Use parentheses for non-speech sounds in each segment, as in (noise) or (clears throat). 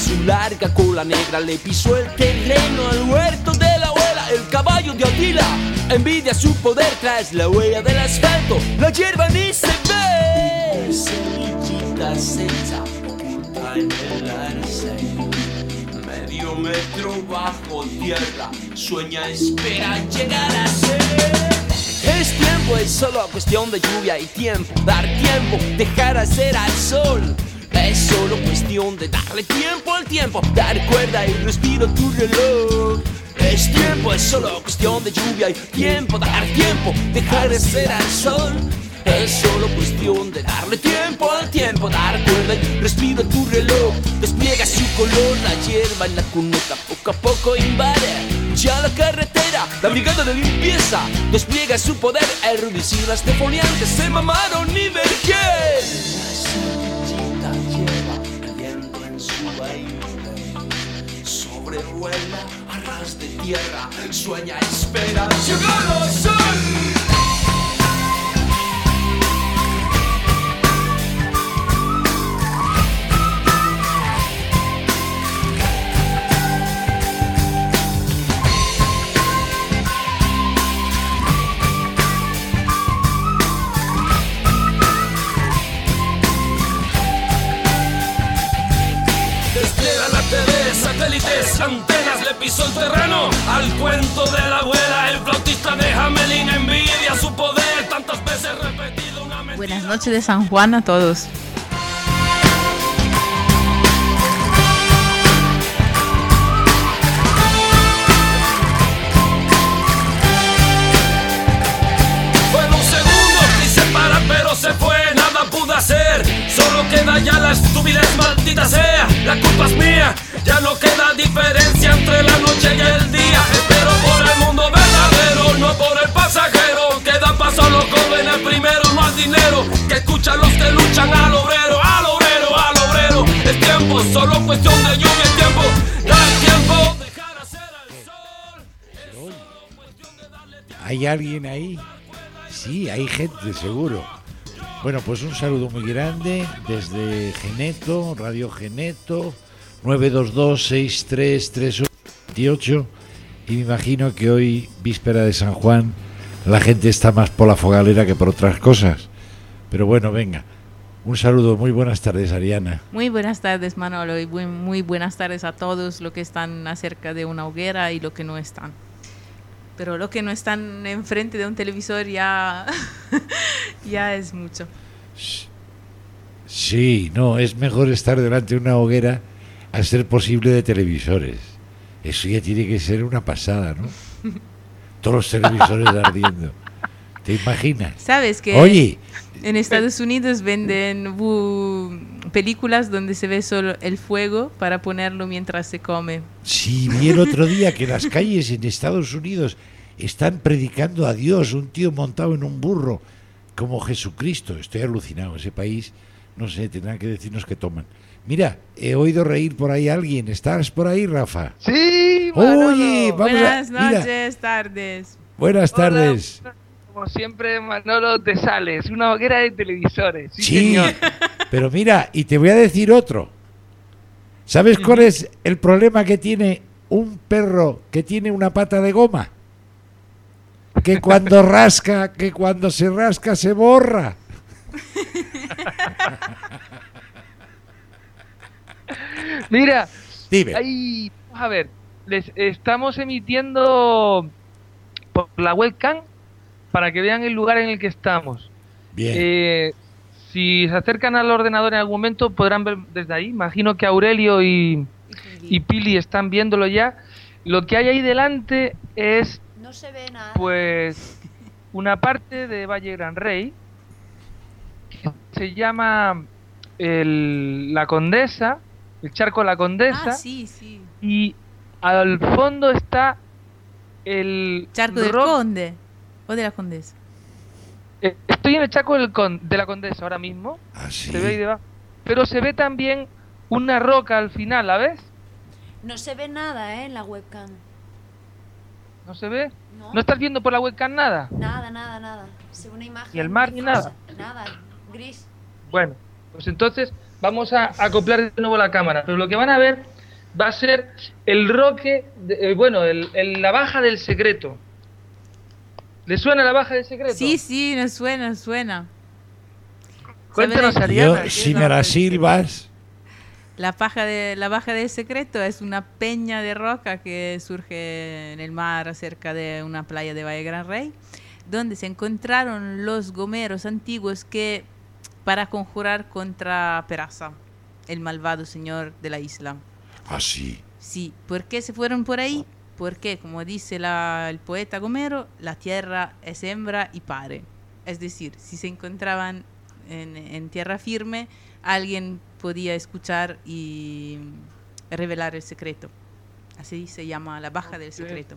su larga cola negra, le pisó el terreno al huerto de la abuela, el caballo de Atila. Envidia su poder tras la huella del asfalto, la hierba ni se ve. Semillita oculta en el arcén. Medio metro bajo tierra, sueña, espera llegar a ser. Es tiempo, es solo cuestión de lluvia y tiempo, dar tiempo, dejar hacer al sol. Es solo cuestión de darle tiempo tiempo, dar cuerda y respiro tu reloj. Es tiempo, es solo cuestión de lluvia y tiempo, dar tiempo, dejar hacer al sol. Es solo cuestión de darle tiempo al tiempo, dar cuerda y respiro tu reloj. Despliega su color, la hierba en la cuneta poco a poco invade ya la carretera. La brigada de limpieza despliega su poder. Herbicidas defoliantes se mamaron ni vergel. Sobrevuela a ras de tierra, sueña, espera. ¡Llegó el sol! Satélites, antenas, le pisó el terreno al cuento de la abuela. El flautista de Hamelin envidia su poder, tantas veces repetido una mentira. Buenas noches de San Juan a todos. Fueron segundos y se para, pero se fue, nada pude hacer. Solo queda ya la estupidez, maldita sea. La culpa es mía, ya no queda diferencia entre la noche y el día. Espero por el mundo verdadero, no por el pasajero. Queda paso a los jóvenes primero, no al dinero. Que escuchan los que luchan al obrero, al obrero, al obrero. Es tiempo, solo cuestión de lluvia, es tiempo. Da tiempo. ¿Hay alguien ahí? Sí, hay gente, seguro. Bueno, pues un saludo muy grande desde Geneto, Radio Geneto, 922-6338. Y me imagino que hoy, víspera de San Juan, la gente está más por la fogalera que por otras cosas. Pero bueno, venga. Un saludo, muy buenas tardes, Ariana. Muy buenas tardes, Manolo, y muy, muy buenas tardes a todos los que están acerca de una hoguera y los que no están. Pero los que no están enfrente de un televisor ya, (laughs) ya es mucho. Sí, no, es mejor estar delante de una hoguera a ser posible de televisores. Eso ya tiene que ser una pasada, ¿no? (laughs) Todos los televisores ardiendo. ¿Te imaginas? ¿Sabes que Oye, en Estados Unidos venden películas donde se ve solo el fuego para ponerlo mientras se come? si vi el otro día que las calles en Estados Unidos están predicando a Dios, un tío montado en un burro, como Jesucristo. Estoy alucinado, ese país, no sé, tendrán que decirnos que toman. Mira, he oído reír por ahí a alguien. ¿Estás por ahí, Rafa? Sí, Manolo. Oye, vamos Buenas a... mira, noches, tardes. buenas Hola, tardes. Como siempre, Manolo de Sales, una hoguera de televisores. Sí, Sí, señor. (laughs) pero mira, y te voy a decir otro. ¿Sabes cuál es el problema que tiene un perro que tiene una pata de goma? Que (laughs) cuando rasca, que cuando se rasca se borra. (laughs) (laughs) Mira, Dime. ahí, vamos a ver, les estamos emitiendo por la webcam para que vean el lugar en el que estamos. Bien. Eh, si se acercan al ordenador en algún momento podrán ver desde ahí. Imagino que Aurelio y, y Pili están viéndolo ya. Lo que hay ahí delante es No se ve nada. pues una parte de Valle Gran Rey que se llama el- la Condesa, el charco La Condesa, Ah, sí, sí. y al fondo está el Charco del Conde o de la Condesa. Eh, estoy en el Chaco del Con- de la Condesa ahora mismo. Ah, sí. Se ve ahí debajo. Pero se ve también una roca al final, ¿la ves? No se ve nada, ¿eh? En la webcam. ¿No se ve? No. ¿No estás viendo por la webcam nada? Nada, nada, nada. Se ve una imagen. ¿Y el mar nada? Nada, gris. Bueno, pues entonces vamos a acoplar de nuevo la cámara. Pero lo que van a ver va a ser el roque, de- eh, bueno, el- el- la baja del secreto. ¿Le suena la baja del secreto? Sí, sí, nos suena, nos suena. Cuéntanos, ¿Sabe de- Ariana. Yo, si me la silbas, La paja de la baja del secreto es una peña de roca que surge en el mar cerca de una playa de Valle Gran Rey, donde se encontraron los gomeros antiguos que para conjurar contra Peraza, el malvado señor de la isla. así. Sí, ¿por qué se fueron por ahí? Porque, como dice la- el poeta Gomero, la tierra es hembra y pare. Es decir, si se encontraban en, en tierra firme, alguien podía escuchar y revelar el secreto. Así se llama la baja del secreto.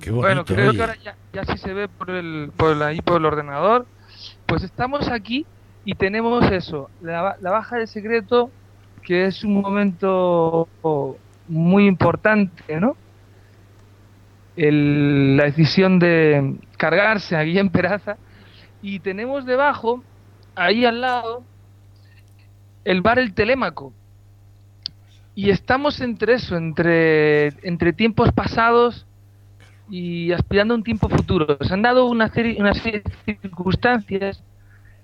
Qué bonito. Bueno, creo oye. que ahora ya, ya sí se ve por el, por el- ahí por el ordenador. Pues estamos aquí y tenemos eso, la, ba- la baja de secreto, que es un momento muy importante, ¿no? La decisión de cargarse a Guillem Peraza. Y tenemos debajo, ahí al lado, el bar El Telémaco. Y estamos entre eso, entre tiempos pasados y aspirando a un tiempo futuro. Se han dado una serie, una serie de circunstancias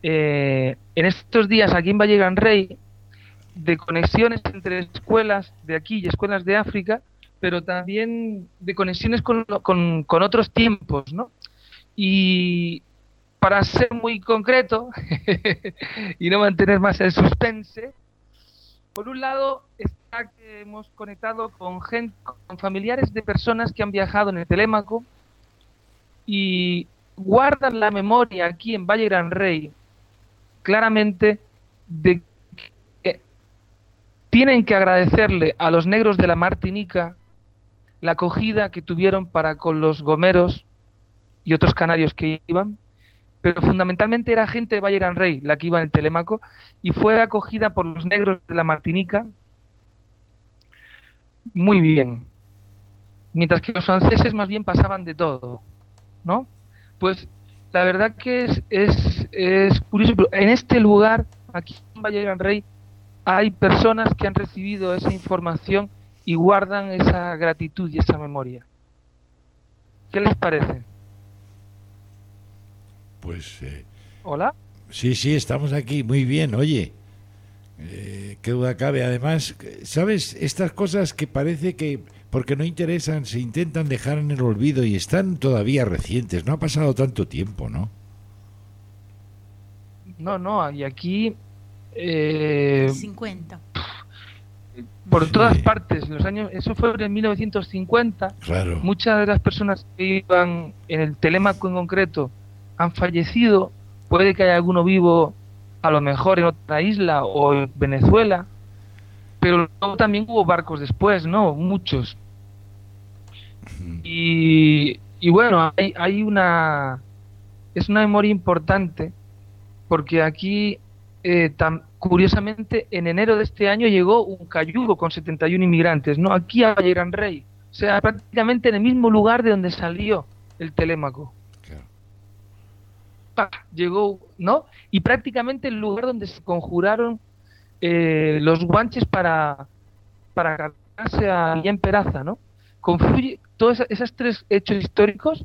eh, en estos días aquí en Valle Gran Rey de conexiones entre escuelas de aquí y escuelas de África, pero también de conexiones con, con, con otros tiempos, ¿no? Y para ser muy concreto (laughs) y no mantener más el suspense, por un lado está hemos conectado con gente, con familiares de personas que han viajado en el Telémaco y guardan la memoria aquí en Valle Gran Rey claramente de que tienen que agradecerle a los negros de la Martinica la acogida que tuvieron para con los gomeros y otros canarios que iban, pero fundamentalmente era gente de Valle Gran Rey la que iba en el Telémaco y fue acogida por los negros de la Martinica muy bien. Mientras que los franceses más bien pasaban de todo, ¿no? Pues la verdad que es, es, es curioso, pero en este lugar, aquí en Valle Gran Rey, hay personas que han recibido esa información y guardan esa gratitud y esa memoria. ¿Qué les parece? Pues eh, ¿Hola? sí, sí, estamos aquí. Muy bien, oye. Eh, qué duda cabe. Además, ¿sabes? Estas cosas que parece que, porque no interesan, se intentan dejar en el olvido y están todavía recientes. No ha pasado tanto tiempo, ¿no? No, no, y aquí eh, 50. por Sí. todas partes, los años, eso fue en 1950, Claro. muchas de las personas que iban en el Telémaco en concreto han fallecido, puede que haya alguno vivo a lo mejor en otra isla o en Venezuela, pero luego también hubo barcos después, ¿no? Muchos. Y, bueno, hay, hay una... Es una memoria importante porque aquí, eh, curiosamente, en enero de este año llegó un cayugo con 71 inmigrantes, ¿no? Aquí a Valle Gran Rey. O sea, prácticamente en el mismo lugar de donde salió el Telémaco. ¡Pa! Llegó, ¿no? Y prácticamente el lugar donde se conjuraron eh, los guanches para, para cargarse a Guillem Peraza, ¿no? Confluye, todos esos tres hechos históricos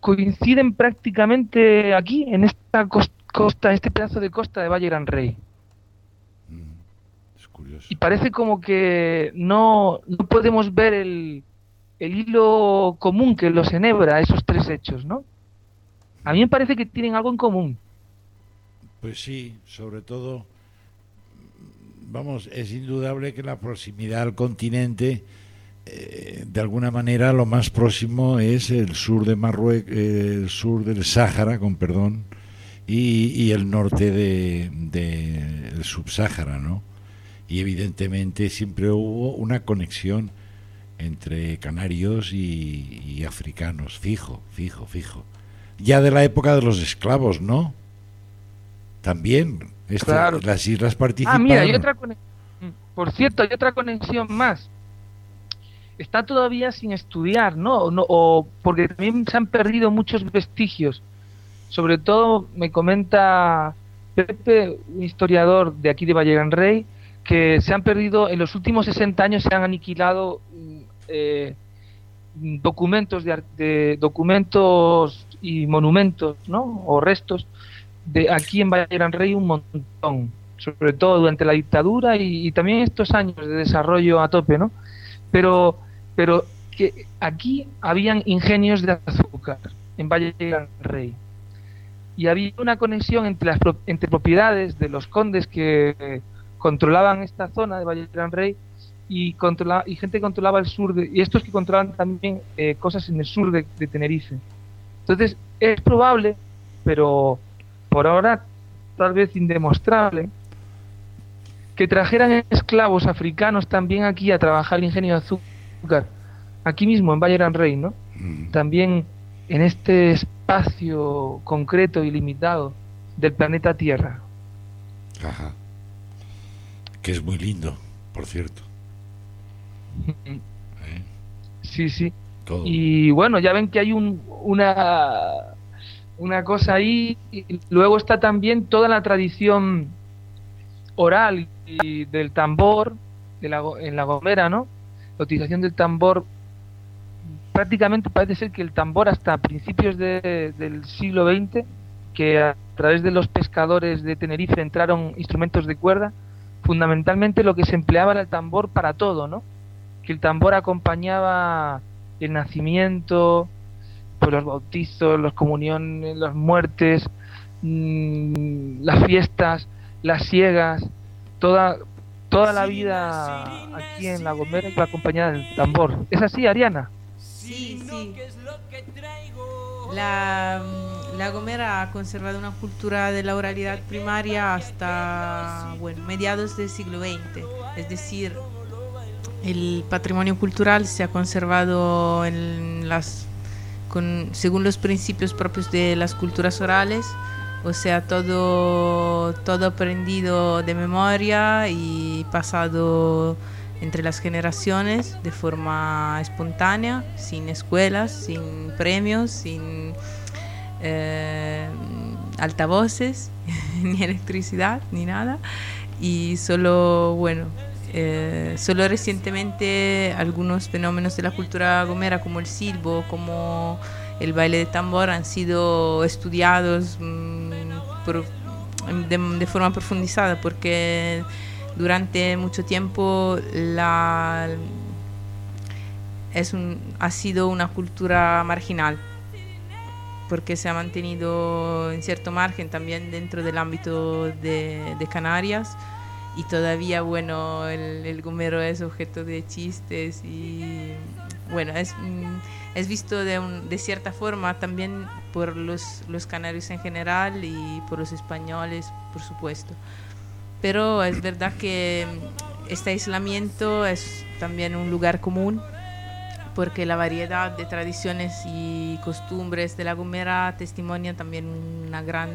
coinciden prácticamente aquí, en esta cos- costa, este pedazo de costa de Valle Gran Rey. Mm, Es curioso. Y parece como que no, no podemos ver el, el hilo común que los enhebra esos tres hechos, ¿no? A mí me parece que tienen algo en común. Pues sí, sobre todo, vamos, es indudable que la proximidad al continente, eh, de alguna manera, lo más próximo es el sur de Marruecos, el sur del Sáhara, con perdón, y, y el norte de, de subsáhara, ¿no? Y evidentemente siempre hubo una conexión entre canarios y, y africanos, fijo, fijo, fijo. Ya de la época de los esclavos, ¿no? También este, Claro. las islas Ah, participaron. mira, hay otra conexión. Por cierto, hay otra conexión más. Está todavía sin estudiar, ¿no? no o porque también se han perdido muchos vestigios. Sobre todo me comenta Pepe, un historiador de aquí de Valle Gran Rey, que se han perdido, en los últimos 60 años se han aniquilado mm, eh, mm, documentos de, de documentos y monumentos, ¿no? O restos de aquí en Valle Gran Rey un montón, sobre todo durante la dictadura y, también estos años de desarrollo a tope, ¿no? Pero, pero que aquí habían ingenios de azúcar en Valle Gran Rey y había una conexión entre las entre propiedades de los condes que controlaban esta zona de Valle Gran Rey y y gente que controlaba el sur de, y estos que controlaban también eh, cosas en el sur de Tenerife. Entonces es probable, pero por ahora tal vez indemostrable, que trajeran esclavos africanos también aquí a trabajar el ingenio de azúcar, aquí mismo en Valle Gran Rey, ¿no? Mm. También en este espacio concreto y limitado del planeta Tierra. Ajá. Que es muy lindo, por cierto. ¿eh? (laughs) Sí, sí. Y bueno, ya ven que hay un, una, una cosa ahí. Y luego está también toda la tradición oral y del tambor de la, en la Gomera, ¿no? La utilización del tambor. Prácticamente parece ser que el tambor hasta principios de- del siglo XX, que a través de los pescadores de Tenerife entraron instrumentos de cuerda, fundamentalmente lo que se empleaba era el tambor para todo, ¿no? Que el tambor acompañaba el nacimiento, pues los bautizos, las comuniones, las muertes, mm, las fiestas, las siegas, toda toda la vida aquí en La Gomera iba acompañada del tambor. ¿Es así, Ariana? Sí, sí. La, mm, la Gomera ha conservado una cultura de la oralidad primaria hasta bueno, mediados del siglo XX. Es decir, el patrimonio cultural se ha conservado según los principios propios de las culturas orales, o sea, todo, todo aprendido de memoria y pasado entre las generaciones de forma espontánea, sin escuelas, sin premios, sin eh, altavoces, (laughs) ni electricidad, ni nada. Y solo, bueno, eh, solo recientemente algunos fenómenos de la cultura gomera como el silbo, como el baile de tambor han sido estudiados mm, por- de, de forma profundizada porque durante mucho tiempo la, es un, ha sido una cultura marginal porque se ha mantenido en cierto margen también dentro del ámbito de, de Canarias y todavía bueno el, el gomero es objeto de chistes y bueno es, mm, es visto de, un- de cierta forma también por los, los canarios en general y por los españoles por supuesto. Pero es verdad que este aislamiento es también un lugar común porque la variedad de tradiciones y costumbres de La Gomera testimonia también una gran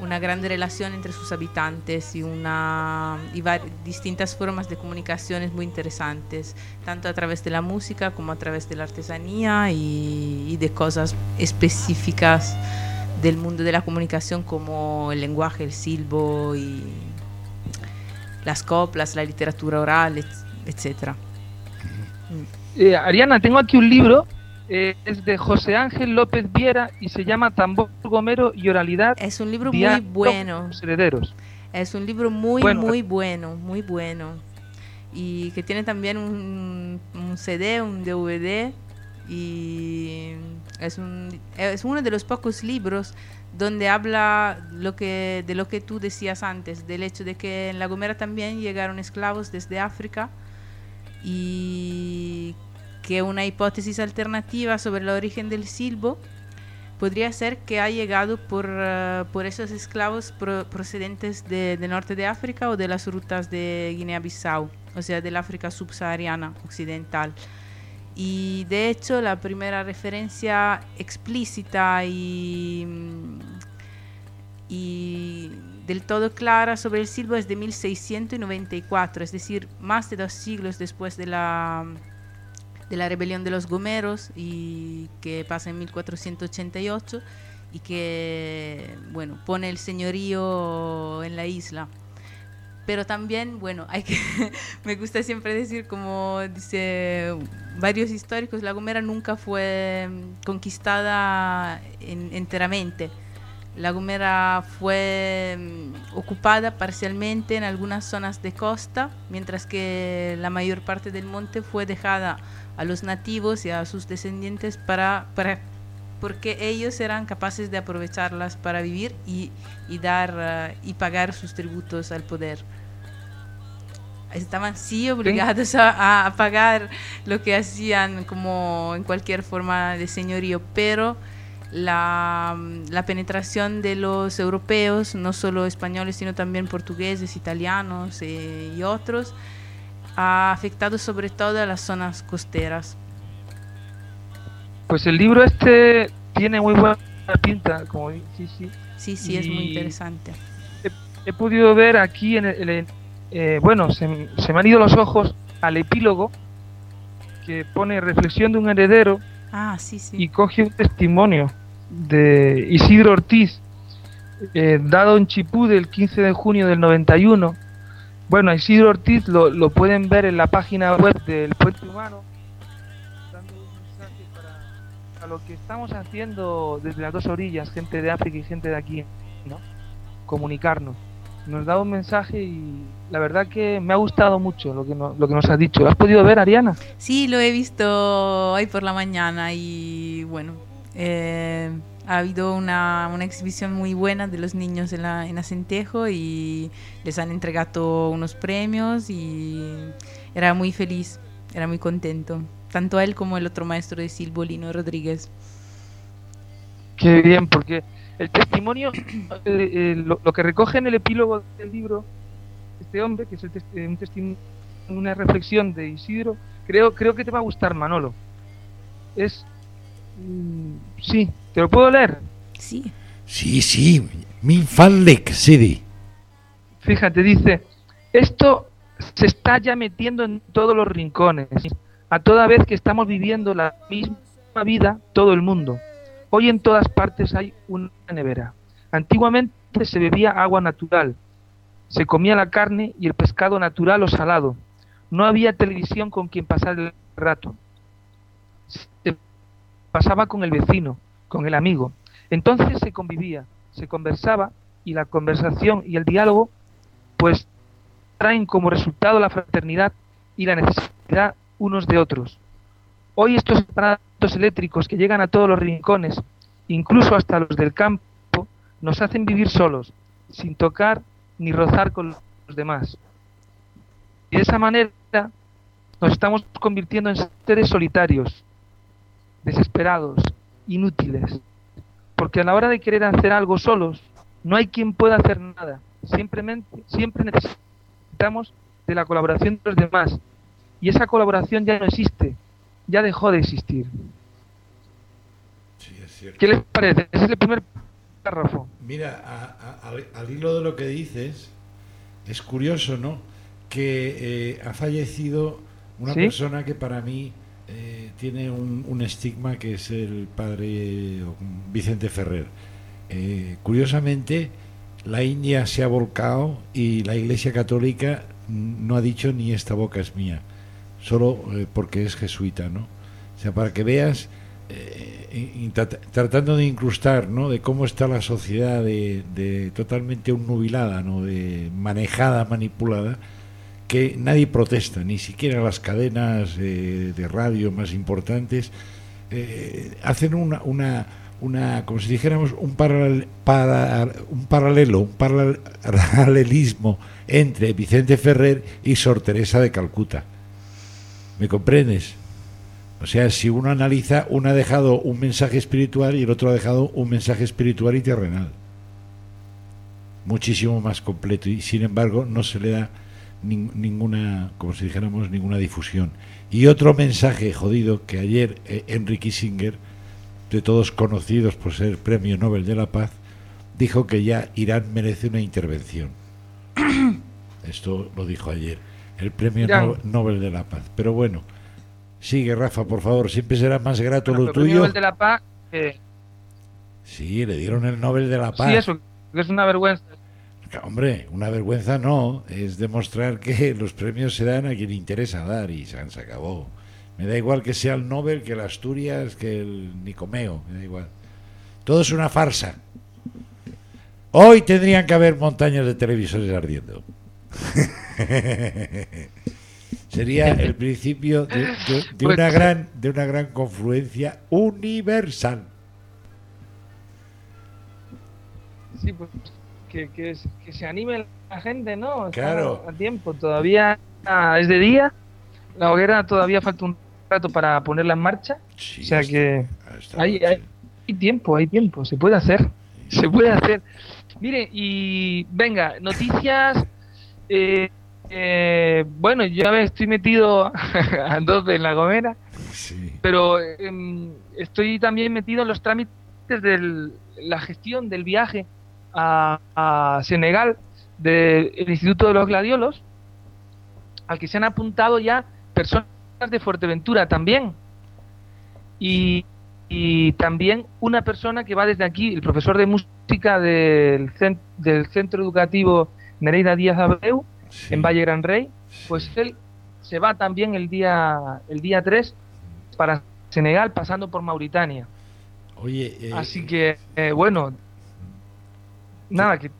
una gran relación entre sus habitantes y una y distintas formas de comunicaciones muy interesantes tanto a través de la música como a través de la artesanía y, de cosas específicas del mundo de la comunicación como el lenguaje, el silbo y las coplas, la literatura oral, et- etcétera. Eh, Ariana, tengo aquí un libro, eh, es de José Ángel López Viera y se llama Tambor Gomero y Oralidad. Es un libro muy bueno. herederos. Es un libro muy, Bueno. muy bueno, muy bueno. Y que tiene también un, un CD, un DVD. Y es, un, es uno de los pocos libros donde habla lo que, de lo que tú decías antes, del hecho de que en La Gomera también llegaron esclavos desde África y que una hipótesis alternativa sobre el origen del silbo podría ser que ha llegado por, eh, por esos esclavos pro- procedentes de, del norte de África o de las rutas de Guinea-Bissau, o sea, del África subsahariana occidental. Y de hecho la primera referencia explícita y, y del todo clara sobre el silbo es de 1694, es decir, más de dos siglos después de la, de la rebelión de los gomeros y que pasa en 1488 y que bueno pone el señorío en la isla. Pero también bueno hay que (laughs) me gusta siempre decir como dice varios históricos la Gomera nunca fue conquistada en, enteramente. La Gomera fue mm, ocupada parcialmente en algunas zonas de costa mientras que la mayor parte del monte fue dejada a los nativos y a sus descendientes para, para porque ellos eran capaces de aprovecharlas para vivir y, y dar uh, y pagar sus tributos al poder. Estaban sí obligados a, a, pagar lo que hacían como en cualquier forma de señorío, pero la, la, penetración de los europeos, no solo españoles, sino también portugueses, italianos eh, y otros, ha afectado sobre todo a las zonas costeras. Pues el libro este tiene muy buena pinta, como sí, sí. Sí, sí, es muy interesante. He, he, podido ver aquí, en el, eh, bueno, se, se, me han ido los ojos al epílogo que pone reflexión de un heredero ah, sí, sí. y coge un testimonio de Isidro Ortiz, eh, dado en Chipú del 15 de junio del 91. Bueno, Isidro Ortiz lo, lo pueden ver en la página web del Puente Humano lo que estamos haciendo desde las dos orillas, gente de África y gente de aquí, ¿no? Comunicarnos. Nos da un mensaje y la verdad que me ha gustado mucho lo que, no, lo que nos has dicho. ¿Lo has podido ver, Ariana? Sí, lo he visto hoy por la mañana y bueno, eh, ha habido una, una, exhibición muy buena de los niños en, la, en Acentejo y les han entregado unos premios y era muy feliz, era muy contento tanto él como el otro maestro de Silbolino Rodríguez. Qué bien, porque el testimonio, eh, eh, lo, lo, que recoge en el epílogo del libro, este hombre, que es el un testimonio, una reflexión de Isidro, creo, creo que te va a gustar, Manolo. Es. Mm, sí, ¿te lo puedo leer? Sí. Sí, sí, mi Fallek, Sidi. Fíjate, dice: Esto se está ya metiendo en todos los rincones a toda vez que estamos viviendo la misma vida todo el mundo. Hoy en todas partes hay una nevera. Antiguamente se bebía agua natural, se comía la carne y el pescado natural o salado. No había televisión con quien pasar el rato. Pasaba con el vecino, con el amigo. Entonces se convivía, se conversaba y la conversación y el diálogo pues traen como resultado la fraternidad y la necesidad unos de otros. Hoy estos aparatos eléctricos que llegan a todos los rincones, incluso hasta los del campo, nos hacen vivir solos, sin tocar ni rozar con los demás. Y de esa manera nos estamos convirtiendo en seres solitarios, desesperados, inútiles, porque a la hora de querer hacer algo solos, no hay quien pueda hacer nada. Simplemente, siempre necesitamos de la colaboración de los demás, y esa colaboración ya no existe, ya dejó de existir. Sí, es ¿Qué les parece? Ese es el primer párrafo. Mira, a, a, al, al, hilo de lo que dices, es curioso, ¿no? Que eh, ha fallecido una ¿Sí? persona que para mí eh, tiene un, estigma que es el padre Vicente Ferrer. Eh, curiosamente, la India se ha volcado y la Iglesia Católica no ha dicho ni esta boca es mía solo eh, porque es jesuita, ¿no? O sea, para que veas, eh, tratando de incrustar, ¿no? De cómo está la sociedad de, de totalmente unnubilada, ¿no? De manejada, manipulada, que nadie protesta, ni siquiera las cadenas eh, de radio más importantes eh, hacen una, una, una, como si dijéramos, un, paral, para, un paralelo, un paralelismo entre Vicente Ferrer y Sor Teresa de Calcuta. ¿Me comprendes? O sea, si uno analiza, uno ha dejado un mensaje espiritual y el otro ha dejado un mensaje espiritual y terrenal. Muchísimo más completo y sin embargo no se le da nin- ninguna, como si dijéramos, ninguna difusión. Y otro mensaje jodido que ayer eh, Henry Kissinger, de todos conocidos por ser Premio Nobel de la Paz, dijo que ya Irán merece una intervención. (coughs) Esto lo dijo ayer, el Premio. No- Nobel de la Paz. Pero bueno, sigue Rafa, por favor, siempre será más grato Bueno, lo pero el tuyo. Nobel de la Paz, eh, Sí, le dieron el Nobel de la Paz. sí, eso, que es una vergüenza. Hombre, una vergüenza no, es demostrar que (laughs) los premios se dan a quien interesa dar y se, se acabó. Me da igual que sea el Nobel, que el Asturias, que el Nicomeo, me da igual. Todo es una farsa. Hoy tendrían que haber montañas de televisores ardiendo. (laughs) Sería el principio de, de- de Pues una gran de una gran confluencia universal. Sí, pues que, que, s- que se anime la gente, ¿no? Está Claro. A tiempo, todavía ah, es de día, la hoguera todavía falta un rato para ponerla en marcha, Sí, o sea que hay, noche. hay, hay tiempo, hay tiempo, se puede hacer, se puede hacer. Mire, y venga, noticias, eh, eh, bueno, yo ya ves, estoy metido (laughs) a tope en la gomera, Sí. pero em, estoy también metido en los trámites de la gestión del viaje a, a Senegal del Instituto de los Gladiolos, al que se han apuntado ya personas de Fuerteventura también. Y, y también una persona que va desde aquí, el profesor de música del, cen- del Centro Educativo Nereida Díaz Abreu, Sí. en Valle Gran Rey, pues él se va también el día el día 3 para Senegal pasando por Mauritania. Oye, eh, Así que eh, bueno, nada, que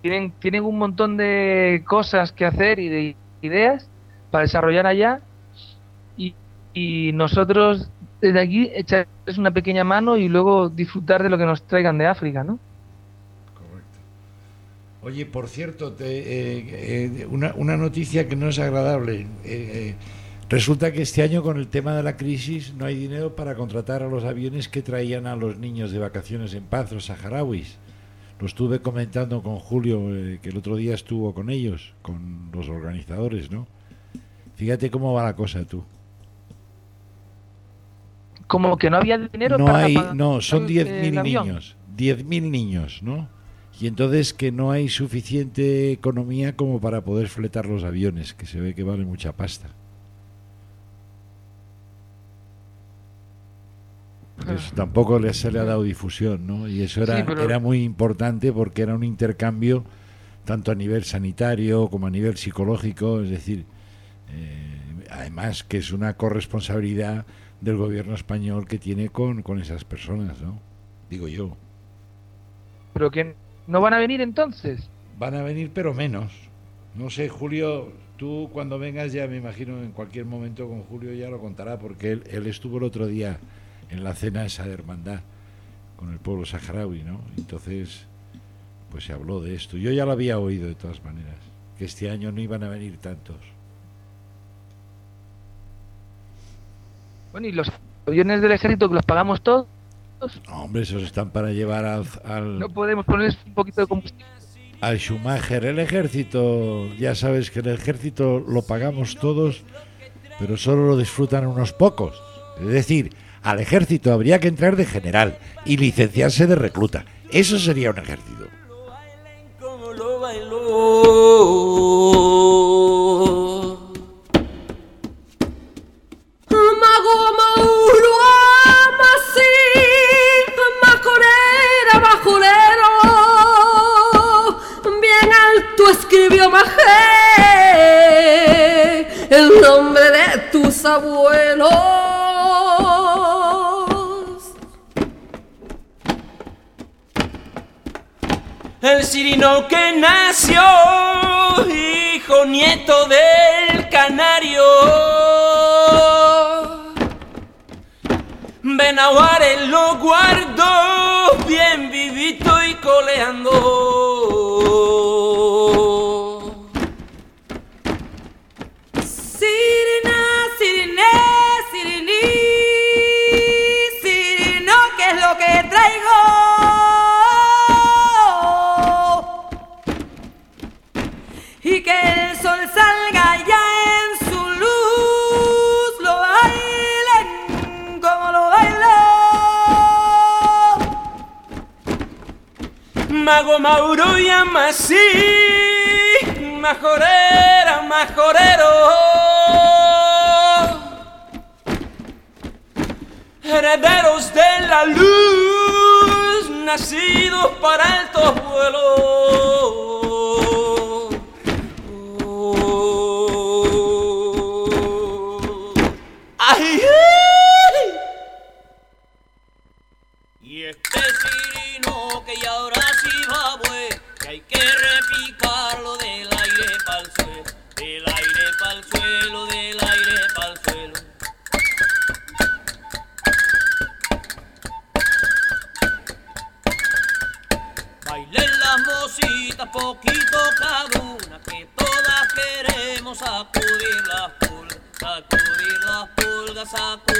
tienen tienen un montón de cosas que hacer y de ideas para desarrollar allá y, y nosotros desde aquí echarles una pequeña mano y luego disfrutar de lo que nos traigan de África, ¿no? Correcto. Oye, por cierto, te, eh, eh, una, una noticia que no es agradable. Eh, eh, resulta que este año con el tema de la crisis no hay dinero para contratar a los aviones que traían a los niños de vacaciones en paz, los saharauis. Lo estuve comentando con Julio, eh, que el otro día estuvo con ellos, con los organizadores, ¿no? Fíjate cómo va la cosa tú. Como que no había dinero No para hay, pagar no, son el- el 10.000 avión. niños, 10.000 niños, ¿no? Y entonces que no hay suficiente economía como para poder fletar los aviones, que se ve que vale mucha pasta. Entonces, tampoco le, se le ha dado difusión, ¿no? Y eso era, Sí, pero- era muy importante porque era un intercambio tanto a nivel sanitario como a nivel psicológico, es decir, eh, además que es una corresponsabilidad del gobierno español que tiene con, con esas personas, ¿no? Digo yo. Pero que no van a venir entonces. Van a venir, pero menos. No sé, Julio, tú cuando vengas ya me imagino en cualquier momento con Julio ya lo contará, porque él, él estuvo el otro día en la cena esa de hermandad con el pueblo saharaui, ¿no? Entonces, pues se habló de esto. Yo ya lo había oído de todas maneras, que este año no iban a venir tantos. Bueno, y los aviones del ejército que los pagamos todos, No, hombre, esos están para llevar al, al, no podemos ponerles un poquito de combustible. al Schumacher. El ejército, ya sabes que el ejército lo pagamos todos, pero solo lo disfrutan unos pocos. Es decir, al ejército habría que entrar de general y licenciarse de recluta. Eso sería un ejército. escribió Majé el nombre de tus abuelos. El sirino que nació, hijo nieto del canario. Benahuares lo guardó bien vivito y coleando. Mago Mauro llama así, majorera, majorero. Herederos de la luz, nacidos para altos vuelos. Sacudir las pulgas, sacudir las pulgas, sacudir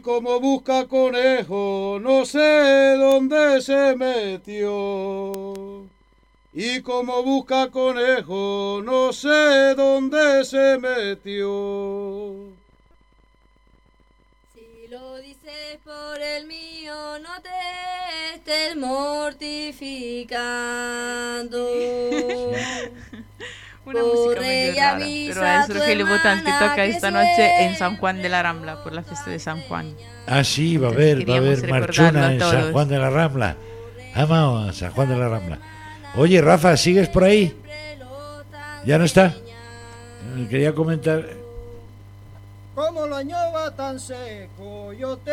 Y como busca conejo, no sé dónde se metió. Y como busca conejo, no sé dónde se metió. Si lo dices por el mío, no te estés mortificando. Una música medio rara, pero a es tu Rogelio Botán que hermana toca que esta noche en San. Juan de la Rambla, por la fiesta de San Juan. Ah, sí, va a haber, va a haber marchona en San. Juan de la Rambla. Vamos a San Juan de la Rambla. Oye, Rafa, ¿sigues por ahí? ¿Ya no está? Eh, Quería comentar. Como la ñova tan seco, yo te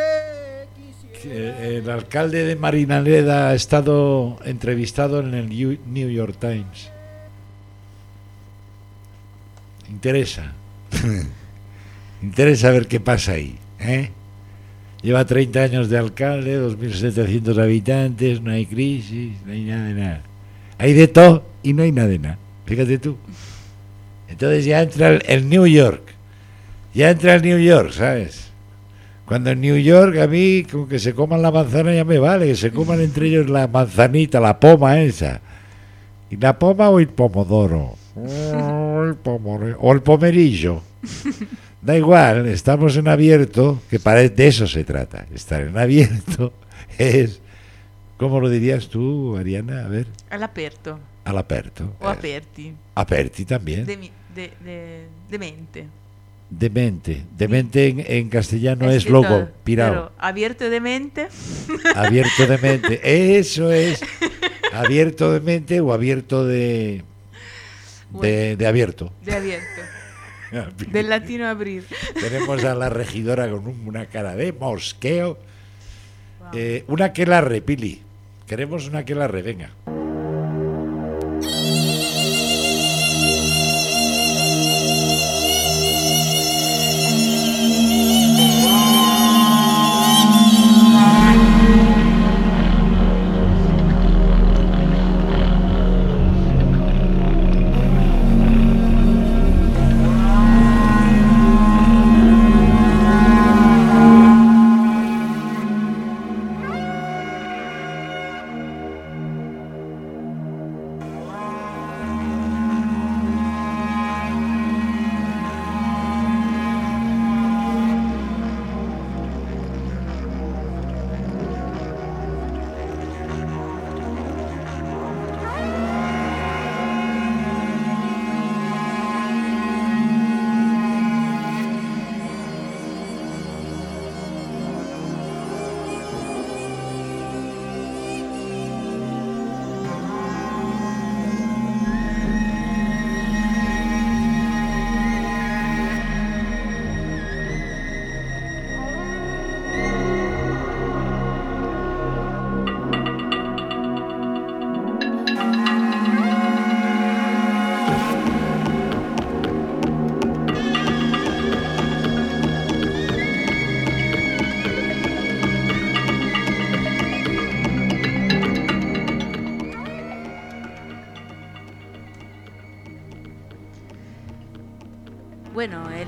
quisiera. que el alcalde de Marinaleda ha estado entrevistado en el New York Times. Interesa. (laughs) Interesa ver qué pasa ahí. ¿eh? Lleva 30 años de alcalde, 2.700 habitantes, no hay crisis, no hay nada de nada. Hay de todo y no hay nada de nada. Fíjate tú. Entonces ya entra el, el New York. Ya entra el New York, ¿sabes? Cuando en New York a mí con que se coman la manzana ya me vale, que se coman entre (laughs) ellos la manzanita, la poma esa. ¿Y la poma o el pomodoro? (laughs) El pomore- o el pomerillo. (laughs) Da igual, estamos en abierto, que para de eso se trata. Estar en abierto (laughs) es, ¿cómo lo dirías tú, Ariana? A ver, Al aperto. All'aperto. o eh. aperti, Aperti también. de, de, de- de mente. Demente. Demente en, en castellano Es es loco, todo, pirado. abierto de mente, (laughs) Abierto de mente. Eso es. Abierto de mente o abierto de. De, de abierto. de abierto, (laughs) del latino abrir. Tenemos a la regidora con un- una cara de mosqueo. Eh, una que la Pili. Queremos una que la venga.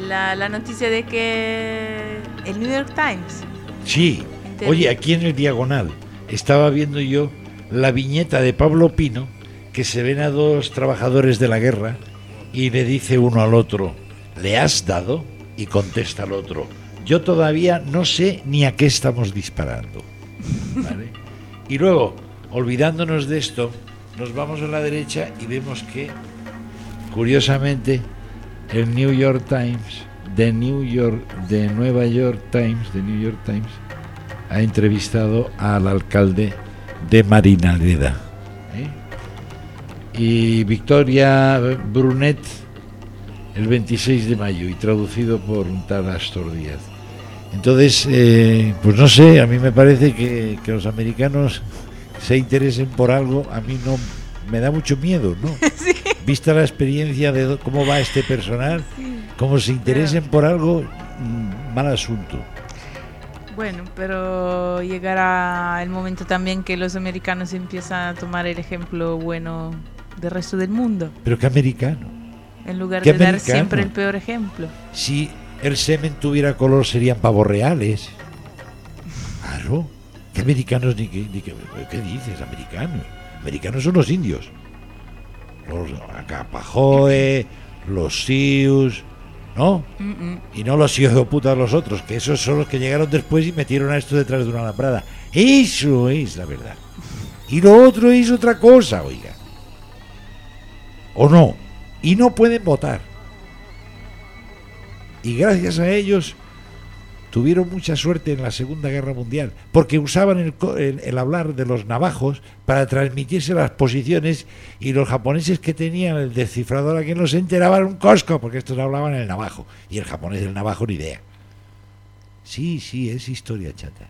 La, la noticia de que el New York Times, Sí. Oye, aquí en el diagonal estaba viendo yo la viñeta de Pablo Pino que se ven a dos trabajadores de la guerra y le dice uno al otro, ¿le has dado? Y contesta el otro, yo todavía no sé ni a qué estamos disparando. (laughs) ¿Vale? Y luego, olvidándonos de esto, nos vamos a la derecha y vemos que, curiosamente, el New York Times, de New York, de Nueva York Times, de New York Times, ha entrevistado al alcalde de Marinaleda. ¿eh? Y Victoria Brunet el 26 de mayo y traducido por un tal Astor Díaz. Entonces, eh, pues no sé, a mí me parece que, que los americanos se interesen por algo, a mí no me da mucho miedo, ¿no? (laughs) Vista la experiencia de cómo va este personal, como se interesen por algo, mm, mal asunto. bueno, pero llegará el momento también que los americanos empiezan a tomar el ejemplo bueno del resto del mundo, Pero qué americano. en lugar ¿Qué de dar americano? siempre el peor ejemplo. Si el semen tuviera color serían pavos reales. (laughs) Claro. ¿Qué americanos ni qué, ni qué, qué dices? Americanos. Americanos son los indios. Los Acapajoe, los Sius, ¿no? Y no los hijos de puta los otros, que esos son los que llegaron después y metieron a esto detrás de una alambrada. Eso es la verdad. Y lo otro es otra cosa, oiga. ¿O no? Y no pueden votar. Y gracias a ellos tuvieron mucha suerte en la Segunda Guerra Mundial, porque usaban el, el- el hablar de los navajos para transmitirse las posiciones y los japoneses que tenían el descifrador aquí no se enteraban un cosco, porque estos hablaban el navajo, y el japonés del navajo ni idea. Sí, sí, es historia chata.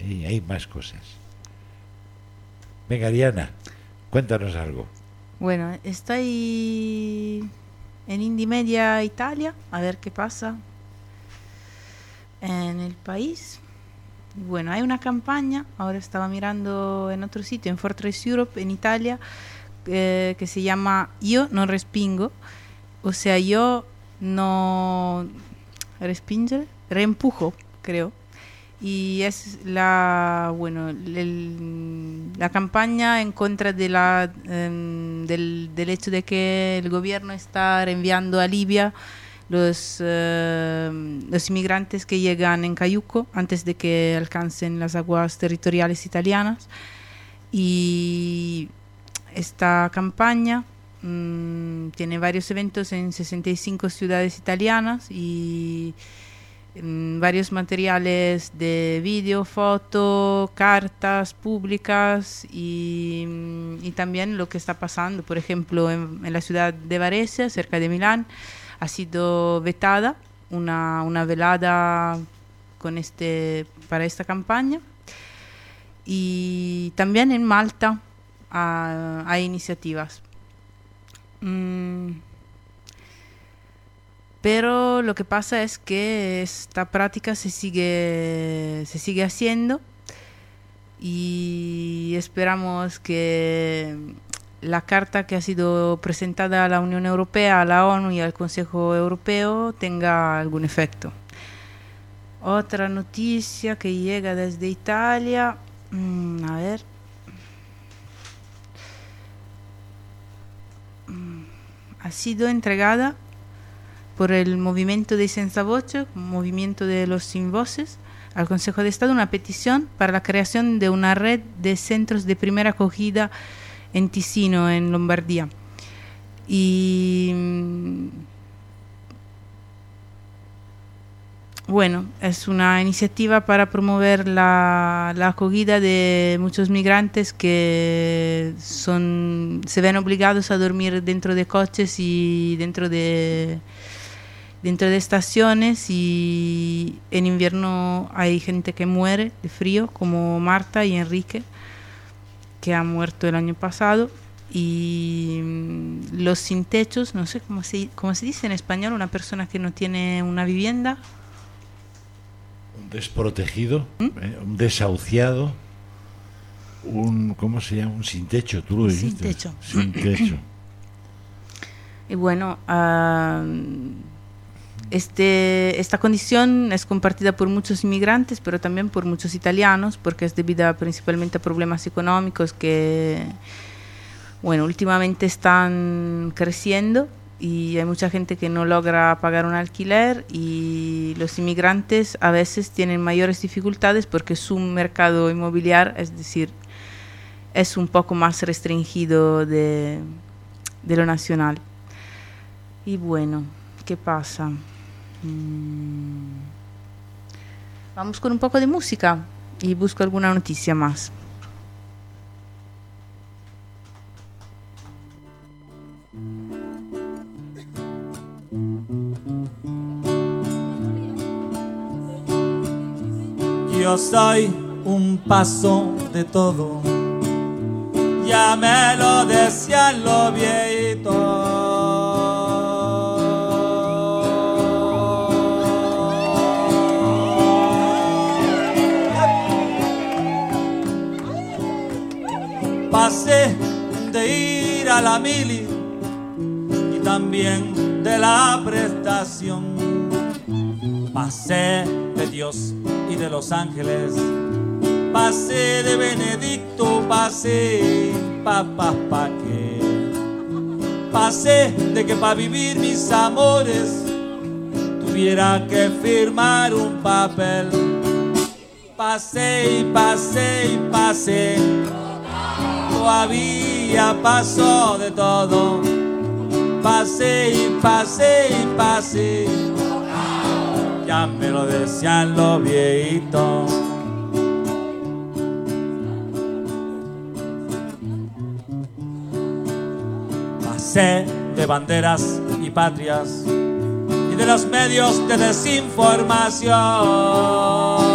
Y hay más cosas. Venga, Diana, cuéntanos algo. Bueno, estoy en Indie Media Italia, a ver qué pasa en el país. Bueno, hay una campaña, ahora estaba mirando en otro sitio, en Fortress Europe, en Italia, eh, que se llama Yo no respingo, o sea, yo no respingere, reempujo, creo. Y es la, bueno, el- la campaña en contra de la, em, del, del hecho de que el gobierno está enviando a Libia los, em, los inmigrantes que llegan en Cayuco antes de que alcancen las aguas territoriales italianas. Y esta campaña mm, tiene varios eventos en 65 ciudades italianas y mm, varios materiales de vídeo, foto, cartas públicas y, mm, y también lo que está pasando. Por ejemplo, en, en la ciudad de Varese, cerca de Milán, ha sido vetada una, una velada con este, para esta campaña. Y también en Malta hay iniciativas. Mm, pero lo que pasa es que esta práctica se sigue, se sigue haciendo y esperamos que la carta que ha sido presentada a la Unión Europea, a la ONU y al Consejo Europeo tenga algún efecto. Otra noticia que llega desde Italia, mm, a ver. Mm, ha sido entregada por el movimiento de Senza Voce, movimiento de los sin voces, al Consejo de Estado una petición para la creación de una red de centros de primera acogida en Ticino, en Lombardía. Y mm, bueno, es una iniciativa para promover la, la, acogida de muchos migrantes que son, se ven obligados a dormir dentro de coches y dentro de, dentro de estaciones y en invierno hay gente que muere de frío, como Marta y Enrique, que han muerto el año pasado. Y mm, los sin techos, no sé cómo se, cómo se dice en español, una persona que no tiene una vivienda, un desprotegido, ¿eh? un desahuciado, un ¿cómo se llama? Un sin techo, tú lo dijiste. Sin techo. Sin techo. (clears throat) Y bueno, ah, este, esta condición es compartida por muchos inmigrantes, pero también por muchos italianos, porque es debida principalmente a problemas económicos que, bueno, últimamente están creciendo y hay mucha gente que no logra pagar un alquiler y los inmigrantes a veces tienen mayores dificultades porque su mercado inmobiliario, es decir, es un poco más restringido de, de lo nacional. Y bueno, ¿qué pasa? Mm. Vamos con un poco de música y busco alguna noticia más. Yo soy un paso de todo, ya me lo decían los viejitos. Pasé de ir a la mili y también de la prestación. Pasé de Dios y de los ángeles. Pasé de Benedicto, pasé papas pa' qué. Pasé de que para vivir mis amores tuviera que firmar un papel. Pasé y pasé y pasé. Todavía pasó de todo. Pasé y pasé y pasé ya me lo decían los viejitos. Pasé de banderas y patrias y de los medios de desinformación.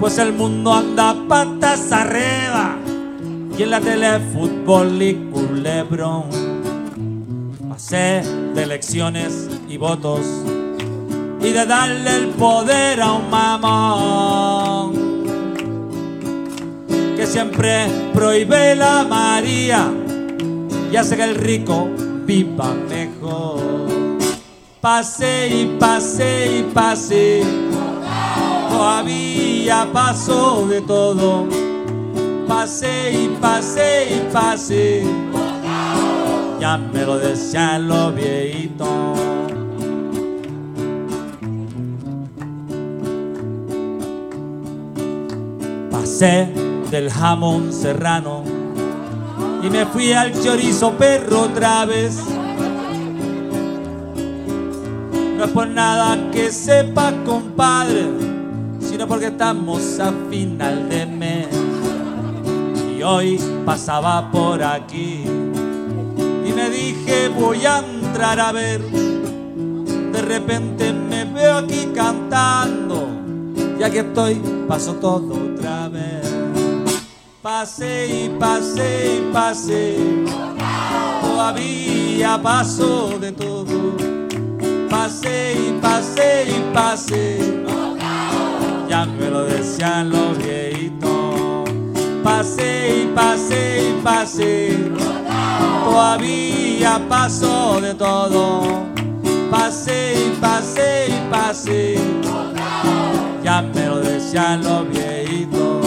Pues el mundo anda patas arriba. Y en la tele fútbol y culebrón. Pasé de elecciones y votos. Y de darle el poder a un mamón. Que siempre prohíbe la María. Y hace que el rico viva mejor. Pasé y pasé y pasé, todavía pasó de todo. Pasé y pasé y pasé ya me lo decían los viejitos. Pasé del jamón serrano y me fui al chorizo perro otra vez. No es por nada que sepa, compadre, porque estamos a final de mes. Y hoy pasaba por aquí y me dije voy a entrar a ver. De repente me veo aquí cantando, ya que estoy, paso todo otra vez. Pasé y pasé y pasé, todavía paso de todo. Pasé y pasé y pasé, ya me lo decían los viejitos. Pasé y pasé y pasé, todavía paso de todo. Pasé y pasé y pasé, ya me lo decían los viejitos.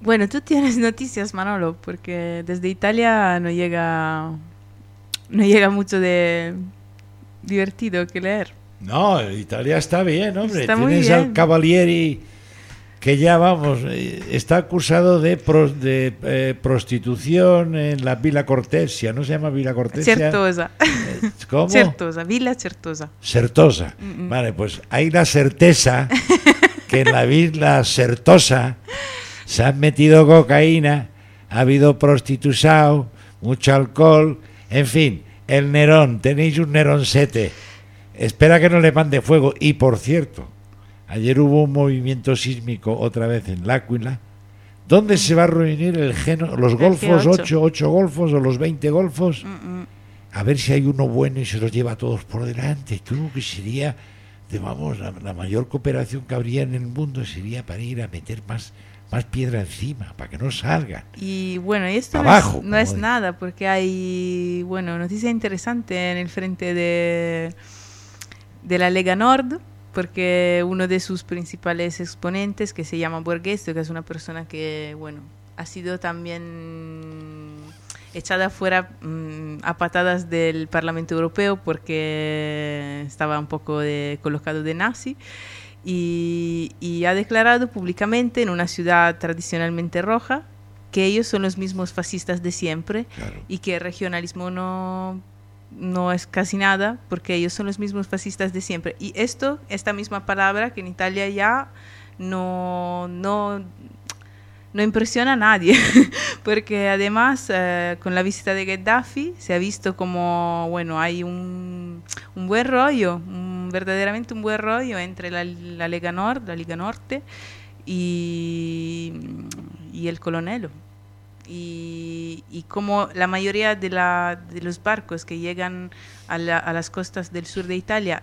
Bueno, tú tienes noticias, Manolo, porque desde Italia no llega, no llega mucho de divertido que leer. No, Italia está bien, hombre. Está Tienes al. Cavalieri que ya vamos, eh, está acusado de, pro- de eh, prostitución en la Villa Cortesia, ¿no se llama Villa Cortesia? Certosa. ¿Cómo? Certosa, Villa Certosa. Certosa. Mm, mm. Vale, pues hay la certeza que en la Villa Certosa se han metido cocaína, ha habido prostitución, mucho alcohol, en fin, el Nerón, tenéis un Neroncete. Espera que no le mande fuego. Y por cierto, ayer hubo un movimiento sísmico otra vez en L'Aquila. ¿Dónde se va a reunir el geno, los El golfos, G8. 8, 8 golfos o los 20 golfos? Mm, mm. a ver si hay uno bueno y se los lleva a todos por delante. Tú que sería, de, vamos, la, la mayor cooperación que habría en el mundo sería para ir a meter más, más piedra encima, para que no salgan. Y bueno, y esto no es, no es como- nada, porque hay, bueno, noticia interesante en el frente de, de la Lega Nord, porque uno de sus principales exponentes, que se llama Borghese, que es una persona que, bueno, ha sido también echada fuera mm, a patadas del Parlamento Europeo porque estaba un poco de, colocado de nazi y, y ha declarado públicamente en una ciudad tradicionalmente roja que ellos son los mismos fascistas de siempre y que el regionalismo no, no es casi nada porque ellos son los mismos fascistas de siempre. Y esto, esta misma palabra que en Italia ya no, no, no impresiona a nadie, (laughs) porque además eh, con la visita de Gaddafi se ha visto como, bueno, hay un, un buen rollo, un- verdaderamente un buen rollo entre la, la Lega Nord, la Liga Norte y, el colonelo. Y, como la mayoría de, los barcos que llegan a las costas del sur de Italia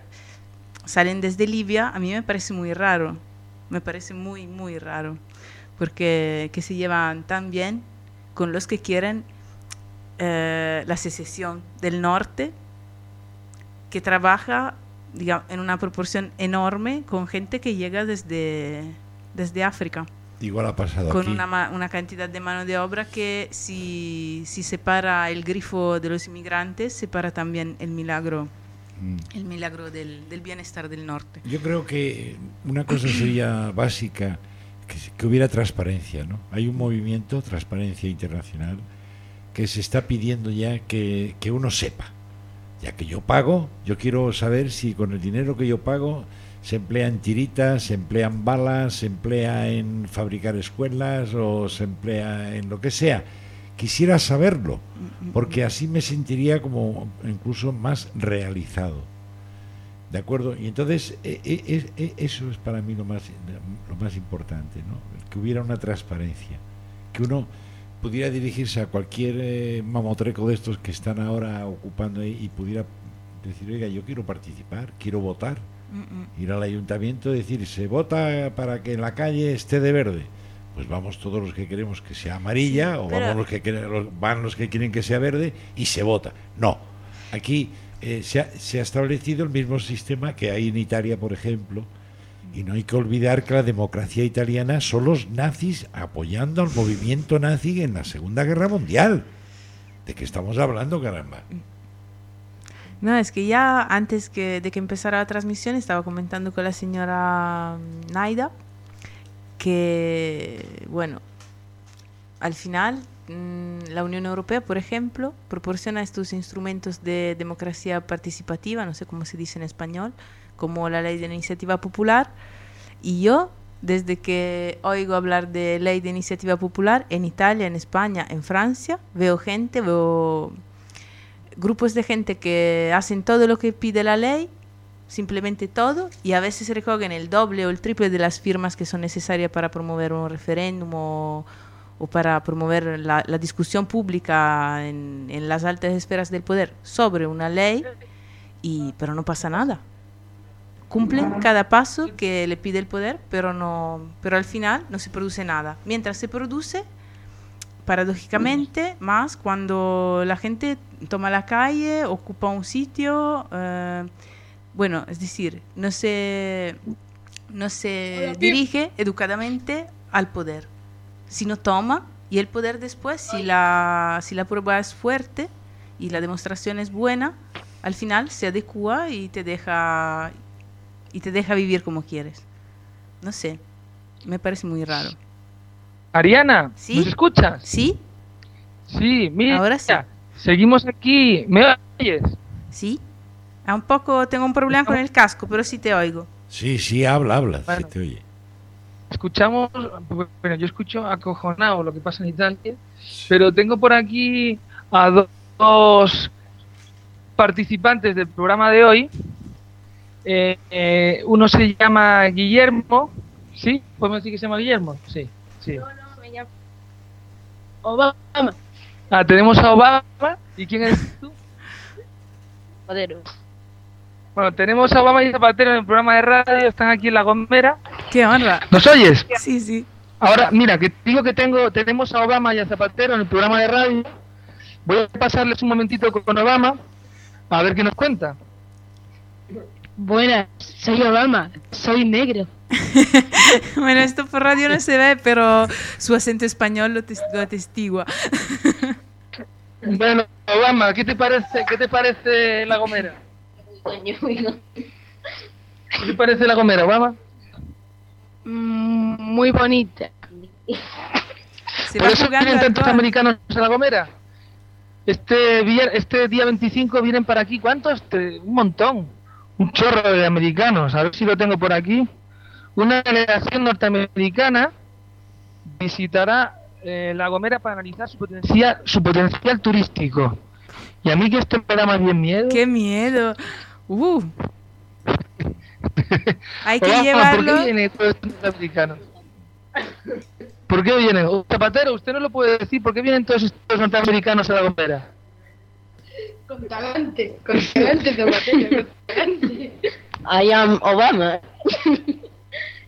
salen desde Libia, a mí me parece muy raro, me parece muy, muy raro, porque que se llevan tan bien con los que quieren eh, la secesión del norte, que trabaja digamos, en una proporción enorme con gente que llega desde, desde África Igual ha pasado con aquí. una, una cantidad de mano de obra que si, si separa el grifo de los inmigrantes, separa también el milagro, Mm. el milagro del, del bienestar del norte. Yo creo que una cosa sería básica, que, que hubiera transparencia, ¿no? Hay un movimiento, Transparencia Internacional, que se está pidiendo ya que, que uno sepa. Ya que yo pago, yo quiero saber si con el dinero que yo pago se emplea en tiritas, se emplean balas, se emplea en fabricar escuelas o se emplea en lo que sea. Quisiera saberlo, porque así me sentiría como incluso más realizado. ¿De acuerdo? Y entonces e- e- e- eso es para mí lo más, lo más importante, ¿no? Que hubiera una transparencia, que uno pudiera dirigirse a cualquier eh, mamotreco de estos que están ahora ocupando ahí y pudiera decir, oiga, yo quiero participar, quiero votar, ir al ayuntamiento y decir, se vota para que la calle esté de verde. Pues vamos todos los que queremos que sea amarilla Sí, o pero- vamos los que los- van los que quieren que sea verde y se vota. No, aquí eh, se, ha, se ha establecido el mismo sistema que hay en Italia, por ejemplo, y no hay que olvidar que la democracia italiana son los nazis apoyando al movimiento nazi en la Segunda Guerra Mundial. ¿De qué estamos hablando, caramba? No, es que ya antes que, de que empezara la transmisión estaba comentando con la señora mm, Naida que, bueno, al final mm, la Unión Europea, por ejemplo, proporciona estos instrumentos de democracia participativa, no sé cómo se dice en español, como la ley de iniciativa popular, y yo, desde que oigo hablar de ley de iniciativa popular en Italia, en España, en Francia, veo gente, veo grupos de gente que hacen todo lo que pide la ley, simplemente todo, y a veces recogen el doble o el triple de las firmas que son necesarias para promover un referéndum o, o para promover la, la discusión pública en, en las altas esferas del poder sobre una ley, y, pero no pasa nada. Cumplen cada paso que le pide el poder, pero, no, pero al final no se produce nada. Mientras se produce, paradójicamente, más cuando la gente toma la calle, ocupa un sitio, eh, bueno, es decir, no se, no se dirige educadamente al poder, sino toma y el poder después, si la, si la prueba es fuerte y la demostración es buena, al final se adecua y te deja y te deja vivir como quieres. No sé, me parece muy raro. Ariana, ¿Sí? ¿nos escuchas? ¿Sí? Sí, mira, Ahora sí. seguimos aquí. ¿Me oyes? ¿Sí? A un poco tengo un problema con el casco, pero sí te oigo. Sí, sí, habla, habla, Bueno. se te oye. Escuchamos, bueno, yo escucho acojonado lo que pasa en Italia, pero tengo por aquí a do- dos participantes del programa de hoy. Eh, eh, uno se llama Guillermo, ¿sí? ¿Podemos decir que se llama Guillermo? Sí, sí. Obama. Ah, tenemos a Obama. ¿Y quién eres tú? Zapatero. Bueno, tenemos a Obama y Zapatero en el programa de radio, están aquí en La Gomera. ¡Qué honra! ¿Nos oyes? Sí, sí. Ahora, mira, que digo que tengo, tenemos a Obama y a Zapatero en el programa de radio. Voy a pasarles un momentito con Obama, a ver qué nos cuenta. Buenas, soy Obama, soy negro. (laughs) Bueno, esto por radio no se ve, pero su acento español lo, tes- lo atestigua. Bueno, Obama, ¿qué te parece, qué te parece La Gomera? ¿Qué te parece La Gomera, Obama? Mm, muy bonita. Se Por eso vienen tantos americanos a La Gomera. Este, este día 25 vienen para aquí, ¿cuántos? Este, un montón, un chorro de americanos, a ver si lo tengo por aquí. Una delegación norteamericana visitará eh, La Gomera para analizar su potencial, su potencial turístico. Y a mí que esto me da más bien miedo. ¡Qué miedo! Uh. (laughs) Hay que Obama, ¿Por llevarlo. qué vienen todos estos norteamericanos? ¿Por qué vienen? Zapatero, usted no lo puede decir. ¿Por qué vienen todos estos norteamericanos a La Gomera? Con talante, con talante, Zapatero, con talante. I am Obama.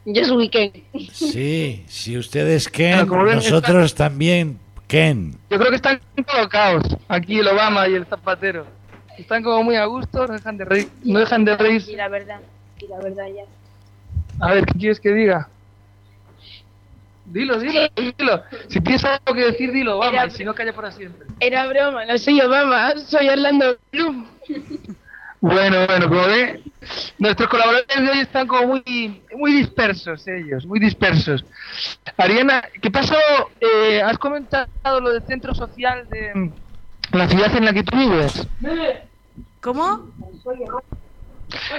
Just weekend. Sí, si ustedes Ken, nosotros también Ken. Yo creo que están colocados aquí el Obama y el Zapatero. Están como muy a gusto, no dejan de reír. No dejan de reír. Y la verdad, y la verdad ya. A ver, ¿qué quieres que diga? Dilo, dilo, dilo. Si tienes algo que decir, dilo, Obama, si no, calla para siempre. Era broma, no soy Obama, soy Orlando Bloom. Bueno, bueno, como ve, nuestros colaboradores de hoy están como muy, muy dispersos ellos, muy dispersos. Ariana, ¿qué pasó? Eh, ¿Has comentado lo del centro social de la ciudad en la que tú vives? ¿Cómo?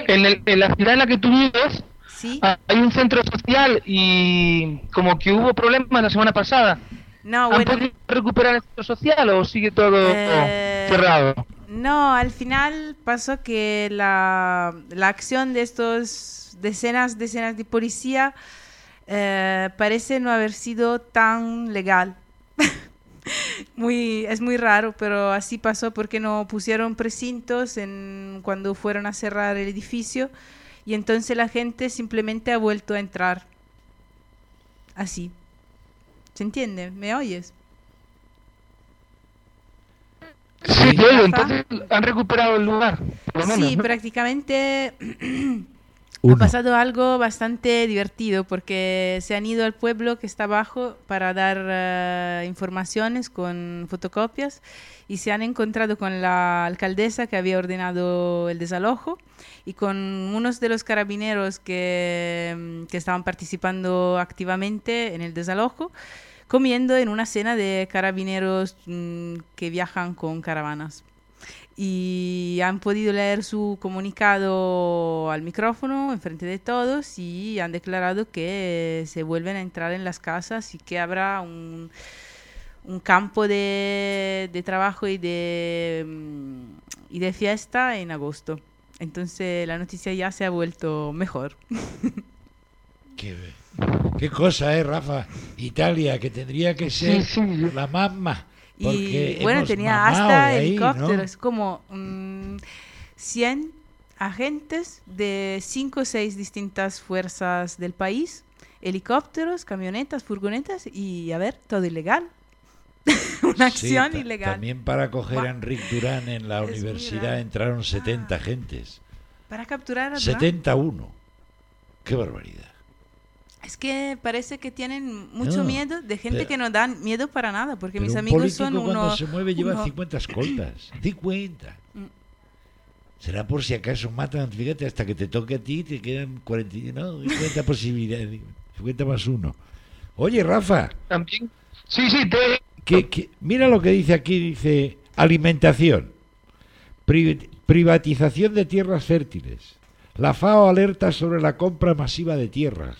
En, el- en la ciudad en la que tú vives Sí. ah, hay un centro social y como que hubo problemas la semana pasada. No, ¿Han bueno. podido recuperar el centro social o sigue todo Eh, cerrado? No, al final pasó que la, la acción de estos decenas, decenas de policía eh, parece no haber sido tan legal. (laughs) muy, es muy raro, pero así pasó porque no pusieron precintos en, cuando fueron a cerrar el edificio y entonces la gente simplemente ha vuelto a entrar. Así. ¿Se entiende? ¿Me oyes? Sí, entonces han recuperado el lugar, por lo menos. Sí, ¿no? prácticamente (clears throat) Uno. Ha pasado algo bastante divertido porque se han ido al pueblo que está abajo para dar eh, informaciones con fotocopias y se han encontrado con la alcaldesa que había ordenado el desalojo y con unos de los carabineros que, mm, que estaban participando activamente en el desalojo comiendo en una cena de carabineros mm, que viajan con caravanas y han podido leer su comunicado al micrófono en frente de todos y han declarado que se vuelven a entrar en las casas y que habrá un, un campo de, de trabajo y de, mm, y de fiesta en agosto. Entonces la noticia ya se ha vuelto mejor. (laughs) Qué, qué cosa, ¿eh, Rafa? Italia, que tendría que ser la mamá. Porque Y bueno, tenía hasta helicópteros, como mm, 100 agentes de 5 o 6 distintas fuerzas del país, helicópteros, camionetas, furgonetas y, a ver, todo ilegal. (laughs) Una acción ilegal. También para coger a Enric Durán en la Es universidad raro. entraron 70 agentes. Para capturar a Durán. 71. Qué barbaridad. Es que parece que tienen mucho No, miedo de gente pero- que no dan miedo para nada, porque mis amigos son cuando uno, se mueve lleva uno- 50 escoltas. (clears throat) 50. Mm. Será por si acaso matan, fíjate, hasta que te toque a ti te quedan 40, y- no, 50 posibilidades. 50 más uno. Oye, Rafa, También. Sí, sí, te... que, que- mira lo que dice aquí, dice alimentación, pri- privatización de tierras fértiles. La FAO alerta sobre la compra masiva de tierras.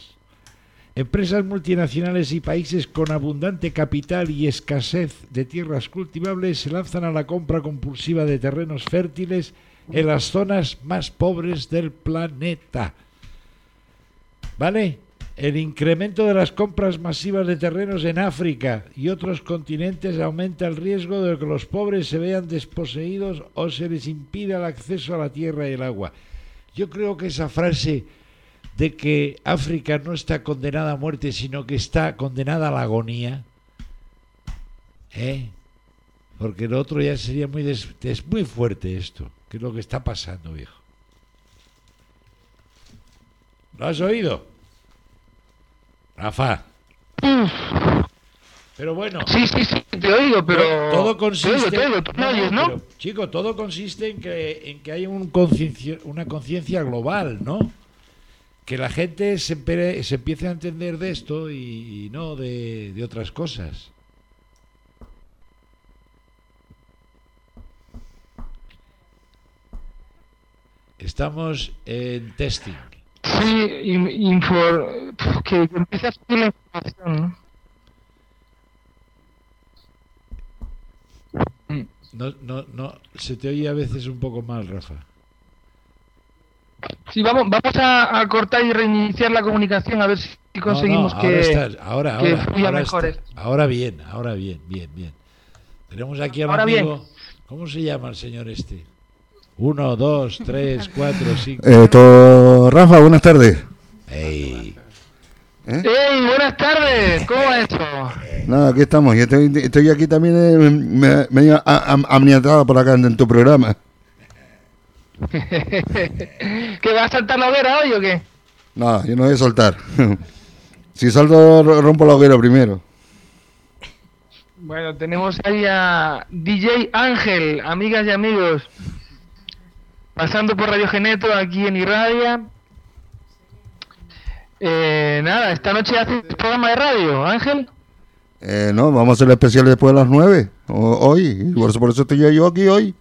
Empresas multinacionales y países con abundante capital y escasez de tierras cultivables se lanzan a la compra compulsiva de terrenos fértiles en las zonas más pobres del planeta. ¿Vale? El incremento de las compras masivas de terrenos en África y otros continentes aumenta el riesgo de que los pobres se vean desposeídos o se les impida el acceso a la tierra y el agua. Yo creo que esa frase de que África no está condenada a muerte, sino que está condenada a la agonía, ¿eh? Porque lo otro ya sería muy des- es muy fuerte esto, que es lo que está pasando, viejo. ¿Lo has oído? Rafa. Pero bueno. Sí, sí, sí, te oigo, pero... to- todo Te consiste. oigo, te oigo, tú me No, no, oyes, ¿no? pero, chico, todo consiste en que, en que haya un una conciencia global, ¿no? Que la gente se, empere- se empiece a entender de esto y, y no de, de otras cosas. Estamos en testing. Sí, infor... que, que empiece a subir la información, ¿no? No, no, no, se te oye a veces un poco mal, Rafa. Sí, vamos, vamos a, a cortar y reiniciar la comunicación a ver si No, conseguimos no, que, ahora estás, ahora, que ahora, fluya ahora, mejor. está- ahora bien, ahora bien, bien, bien. Tenemos aquí Ahora bien. amigo. ¿Cómo se llama el señor este? Uno, dos, tres, (laughs) cuatro, cinco. Eh, to- Rafa, buenas tardes. Ey. ¿Eh? ¡Ey, buenas tardes! ¿Cómo va eso? Nada, aquí estamos. Yo estoy, estoy aquí también eh, me- medio a- am- amniatado por acá en tu programa. (laughs) ¿Que vas a saltar la hoguera hoy o qué? No, yo no voy a soltar. (laughs) si salto, ro- rompo la hoguera primero. Bueno, tenemos ahí a DJ Ángel, amigas y amigos, pasando por Radio Geneto aquí en Irradia. Eh, nada, esta noche haces programa de radio, Ángel. Eh, no, vamos a hacer el especial después de las nueve. o- hoy. Y por eso, por eso estoy yo aquí hoy.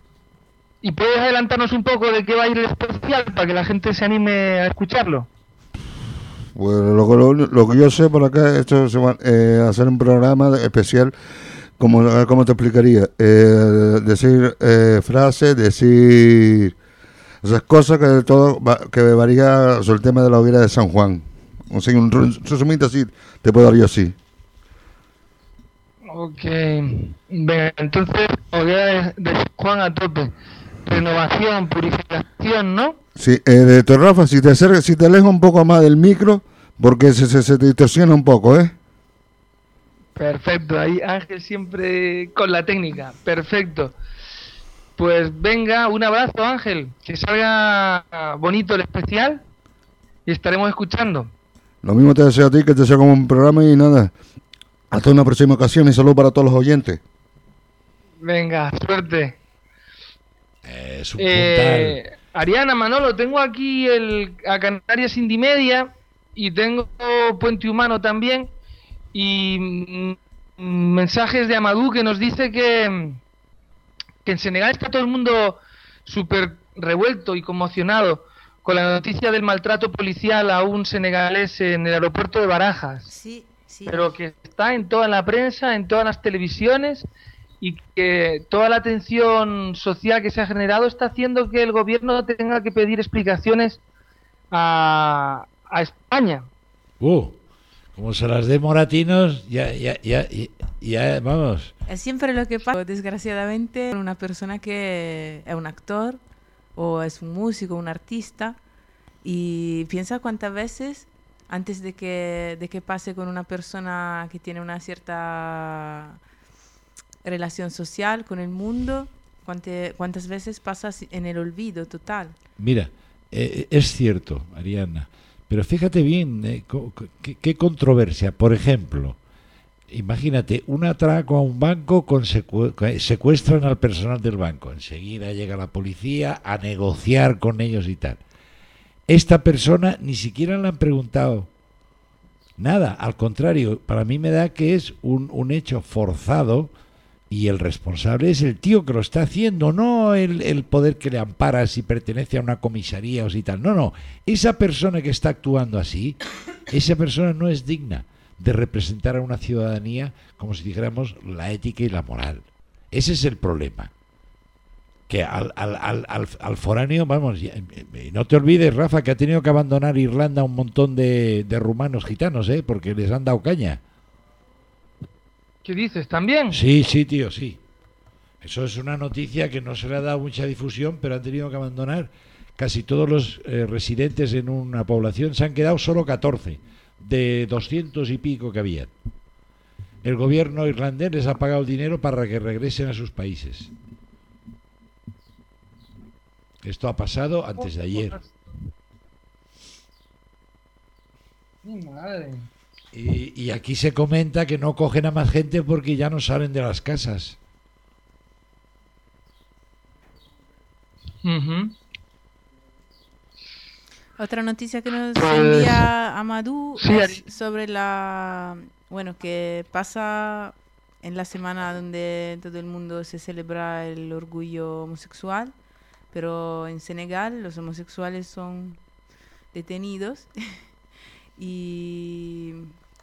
¿Y puedes adelantarnos un poco de qué va a ir el especial para que la gente se anime a escucharlo? Bueno, lo, que- lo, lo que yo sé por acá, esto se va eh, a hacer un programa de- especial, como, ¿cómo te explicaría? Eh, decir eh, frases, decir esas cosas que todo va- que varía sobre el tema de la hoguera de San Juan. O sea, un resumito así te puedo dar yo así. Ok, venga, entonces, hoguera de, de San Juan a tope. Renovación, purificación, ¿no? Sí, eh, de tu Rafa, si te acercas, si te alejas un poco más del micro, porque se, se, se te distorsiona un poco, ¿eh? Perfecto, ahí Ángel siempre con la técnica, perfecto. Pues venga, un abrazo Ángel, que salga bonito el especial y estaremos escuchando. Lo mismo te deseo a ti, que te sea como un programa y nada. Hasta una próxima ocasión y salud para todos los oyentes. Venga, suerte. Es un Eh, Ariana, Manolo, tengo aquí el, a Canarias Indie Media y tengo Puente Humano también y mm, mensajes de Amadou que nos dice que, que en Senegal está todo el mundo súper revuelto y conmocionado con la noticia del maltrato policial a un senegalés en el aeropuerto de Barajas. Sí, sí. Pero que está en toda la prensa, en todas las televisiones y que toda la atención social que se ha generado está haciendo que el gobierno tenga que pedir explicaciones a, a España. Uh, como se las dé Moratinos, ya, ya, ya, ya, ya, vamos. Es siempre lo que pasa, desgraciadamente, una persona que es un actor o es un músico, un artista, y piensa cuántas veces antes de que, de que pase con una persona que tiene una cierta relación social con el mundo, cuánte- cuántas veces pasas en el olvido total. Mira, eh, es cierto, Ariana, pero fíjate bien, eh, qué, controversia. Por ejemplo, imagínate, un atraco a un banco, con que secuestran al personal del banco. Enseguida llega la policía a negociar con ellos y tal. Esta persona ni siquiera le han preguntado nada, al contrario, para mí me da que es un, un hecho forzado y el responsable es el tío que lo está haciendo, no el, el poder que le ampara si pertenece a una comisaría o si tal. No, no. Esa persona que está actuando así, esa persona no es digna de representar a una ciudadanía como si dijéramos la ética y la moral. Ese es el problema. Que al, al, al, al, foráneo, vamos, y- y no te olvides, Rafa, que ha tenido que abandonar Irlanda un montón de, de rumanos gitanos, ¿eh? porque les han dado caña. ¿Qué dices? ¿También? Sí, sí, tío, sí. Eso es una noticia que no se le ha dado mucha difusión, pero han tenido que abandonar. Casi todos los eh, residentes en una población se han quedado solo 14 de 200 y pico que había. El gobierno irlandés les ha pagado el dinero para que regresen a sus países. Esto ha pasado antes de ayer. Mi madre. Y, y aquí se comenta que no cogen a más gente porque ya no salen de las casas. Ujú. Otra noticia que nos Pues- envía Amadou Sí, es sobre la bueno que pasa en la semana donde todo el mundo se celebra el orgullo homosexual, pero en Senegal los homosexuales son detenidos (laughs) y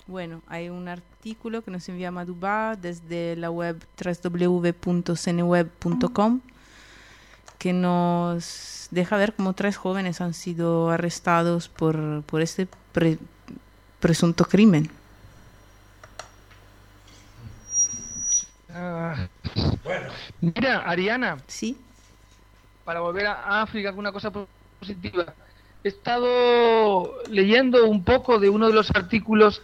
bueno, hay un artículo que nos envía Amadou Ba desde la web www.ceneweb.com que nos deja ver cómo tres jóvenes han sido arrestados por, por este pre- presunto crimen. Ah, Mira, Ariana. Sí. Para volver a África con una cosa positiva. He estado leyendo un poco de uno de los artículos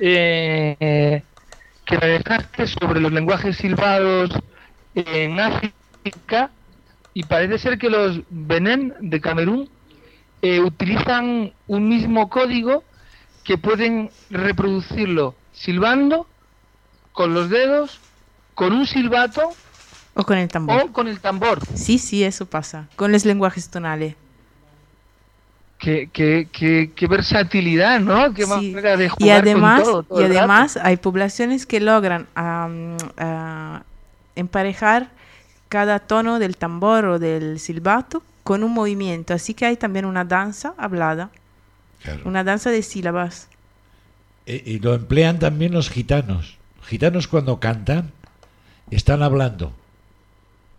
eh, que realizaste sobre los lenguajes silbados en África y parece ser que los Benin de Camerún eh, utilizan un mismo código que pueden reproducirlo silbando con los dedos, con un silbato O con el tambor. o con el tambor. Sí, sí, eso pasa. Con los lenguajes tonales. Qué, qué, qué, qué versatilidad, ¿no? Qué Sí. manera de Y jugar además, con todo, todo y además hay poblaciones que logran ah, emparejar cada tono del tambor o del silbato con un movimiento. Así que hay también una danza hablada, una danza de sílabas. E- y lo emplean también los gitanos. Gitanos cuando cantan están hablando,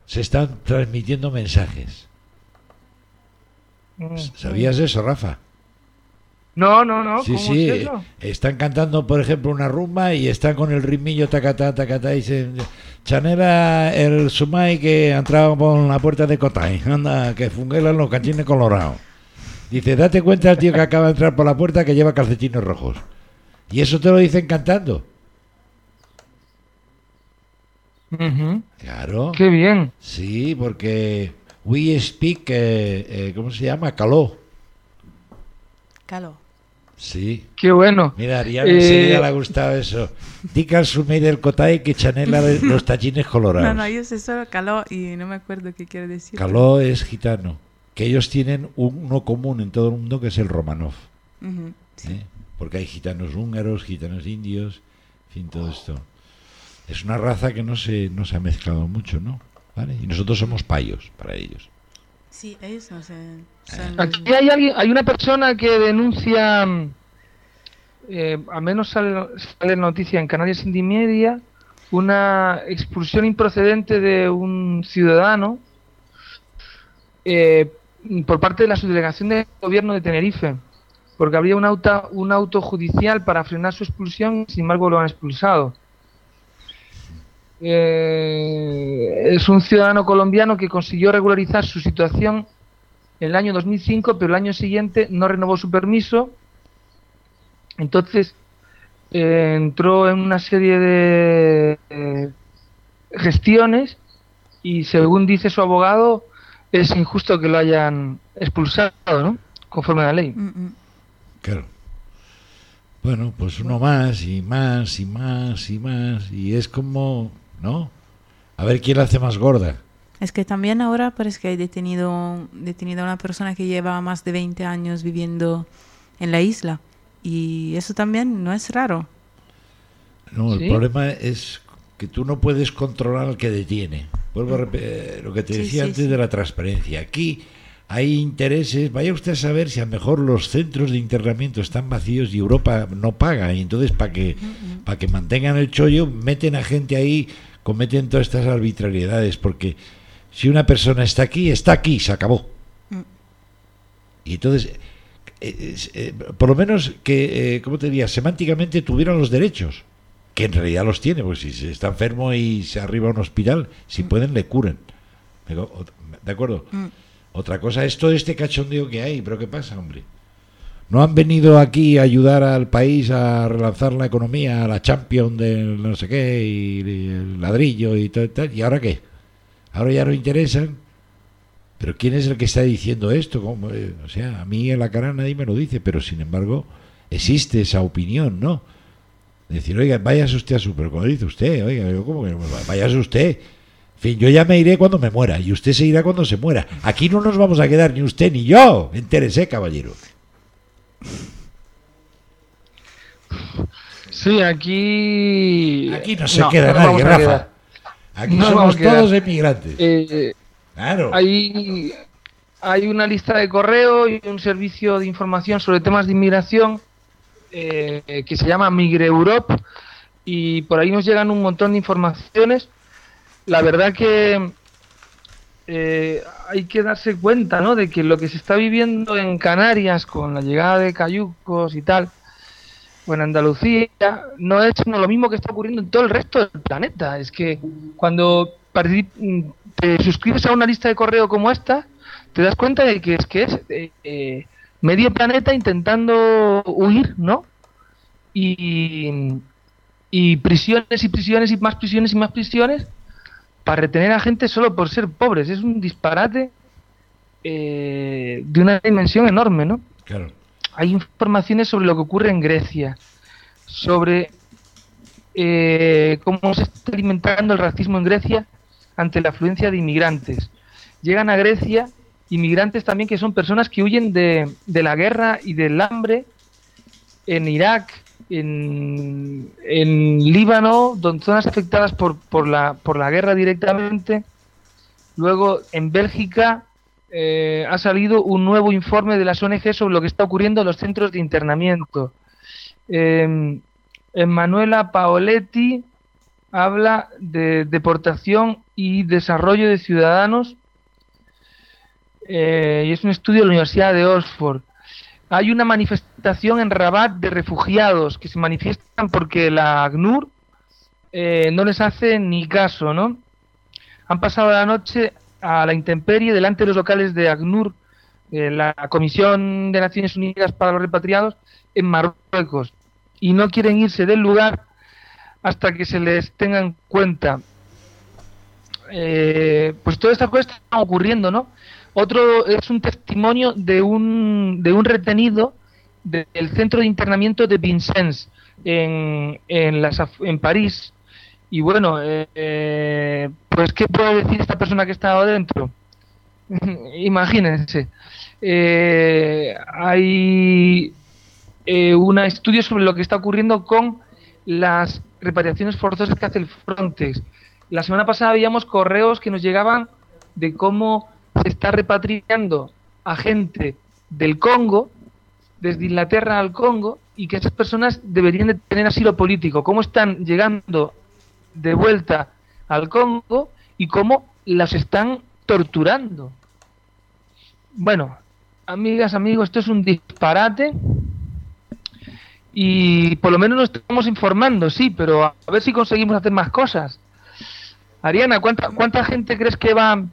se están transmitiendo mensajes. Mm. ¿Sabías eso, Rafa? No, no, no. Sí, ¿cómo sí, es eso? están cantando, por ejemplo, una rumba y están con el ritmillo tacatá, tacatá, y dicen, Chanera el sumai que ha entrado por la puerta de Cotay, (laughs) anda, que funguelan los cachines colorados. Dice, date cuenta el tío que acaba de entrar por la puerta que lleva calcetines rojos. Y eso te lo dicen cantando. Ujú. Claro. Qué bien. Sí, porque we speak, eh, eh, ¿cómo se llama? Caló. Caló. Sí. Qué bueno. Mira, a Ariana Eh, le ha gustado eso. Dica al del cotay que chanela (laughs) los tallines colorados. No, no, yo sé solo caló y no me acuerdo qué quiere decir. Caló es gitano. Que ellos tienen uno común en todo el mundo que es el romanov. Ujú, ¿eh? Porque hay gitanos húngaros, gitanos indios, en fin, todo esto. Es una raza que no se, no se ha mezclado mucho, ¿no? ¿Vale? Y nosotros somos payos para ellos. Sí, ellos no sé. Eh. son- Aquí hay alguien, hay una persona que denuncia, eh, al menos sale, sale noticia en Canarias Indie Media, una expulsión improcedente de un ciudadano eh, por parte de la subdelegación del gobierno de Tenerife, porque habría un auto, un auto judicial para frenar su expulsión, sin embargo lo han expulsado. Eh, es un ciudadano colombiano que consiguió regularizar su situación en el año 2005, pero el año siguiente no renovó su permiso. Entonces eh, entró en una serie de eh, gestiones y según dice su abogado es injusto que lo hayan expulsado, ¿no? Conforme a la ley. Claro. Bueno, pues uno más y más y más y más. Y es como, ¿no? A ver quién la hace más gorda. Es que también ahora parece que hay detenido, detenido a una persona que lleva más de 20 años viviendo en la isla. Y eso también no es raro. No, el ¿Sí? problema es que tú no puedes controlar al que detiene. Vuelvo a repetir lo que te Sí, decía sí, antes sí. de la transparencia. Aquí hay intereses. Vaya usted a saber si a lo mejor los centros de internamiento están vacíos y Europa no paga. Y entonces, para que, para que mantengan el chollo, meten a gente ahí, cometen todas estas arbitrariedades. Porque si una persona está aquí, está aquí, se acabó. Y entonces, eh, eh, por lo menos que, eh, ¿cómo te diría? Semánticamente tuvieran los derechos, que en realidad los tiene, porque si se está enfermo y se arriba a un hospital, si pueden le curen. ¿De acuerdo? Otra cosa es todo este cachondeo que hay, pero ¿qué pasa, hombre? No han venido aquí a ayudar al país a relanzar la economía, a la champion del no sé qué, y el ladrillo y y tal. ¿Y ahora qué? Ahora ya no interesan. Pero ¿quién es el que está diciendo esto? ¿Cómo? Eh, O sea, a mí en la cara nadie me lo dice, pero sin embargo existe esa opinión, ¿no? Decir, oiga, váyase usted a su... Pero como dice usted, oiga, yo, ¿cómo que váyase usted? En fin, yo ya me iré cuando me muera y usted se irá cuando se muera. Aquí no nos vamos a quedar ni usted ni yo. Entérese, caballero. Sí, aquí... Aquí no se queda nadie, Rafa. Aquí No somos todos emigrantes. Eh, Claro. Hay, hay una lista de correo y un servicio de información sobre temas de inmigración eh, que se llama Migre Europe y por ahí nos llegan un montón de informaciones. La verdad que eh, hay que darse cuenta ¿no? de que lo que se está viviendo en Canarias con la llegada de cayucos y tal, o en Andalucía, no es lo mismo que está ocurriendo en todo el resto del planeta. Es que cuando te suscribes a una lista de correo como esta, te das cuenta de que es que es eh, medio planeta intentando huir, ¿no? Y, y prisiones y prisiones y más prisiones y más prisiones para retener a gente solo por ser pobres. Es un disparate eh, de una dimensión enorme, ¿no? Claro. Hay informaciones sobre lo que ocurre en Grecia, sobre eh, cómo se está alimentando el racismo en Grecia ante la afluencia de inmigrantes. Llegan a Grecia inmigrantes también que son personas que huyen de, de la guerra y del hambre en Irak, en, Líbano, donde zonas afectadas por, por, la, por la guerra directamente. Luego, en Bélgica, eh, ha salido un nuevo informe de las ONG sobre lo que está ocurriendo en los centros de internamiento. Eh, Emanuela Paoletti habla de deportación y desarrollo de ciudadanos eh, y es un estudio de la Universidad de Oxford. Hay una manifestación en Rabat de refugiados que se manifiestan porque la ACNUR eh, no les hace ni caso, ¿no? Han pasado la noche a la intemperie delante de los locales de ACNUR, eh, la Comisión de Naciones Unidas para los Repatriados, en Marruecos, y no quieren irse del lugar hasta que se les tenga en cuenta. Eh, pues todas estas cosas están ocurriendo, ¿no? Otro es un testimonio de un, de un retenido del centro de internamiento de Vincennes en, en, las en París. Y bueno, eh, eh, pues ¿qué puede decir esta persona que estaba dentro? (laughs) Imagínense. Eh, hay eh, un estudio sobre lo que está ocurriendo con las repatriaciones forzosas que hace el Frontex. La semana pasada veíamos correos que nos llegaban de cómo se está repatriando a gente del Congo, desde Inglaterra al Congo, y que esas personas deberían de tener asilo político. Cómo están llegando de vuelta al Congo y cómo las están torturando. Bueno, amigas, amigos, esto es un disparate y por lo menos nos estamos informando, sí, pero a ver si conseguimos hacer más cosas. Ariana, ¿cuánta, cuánta gente crees que va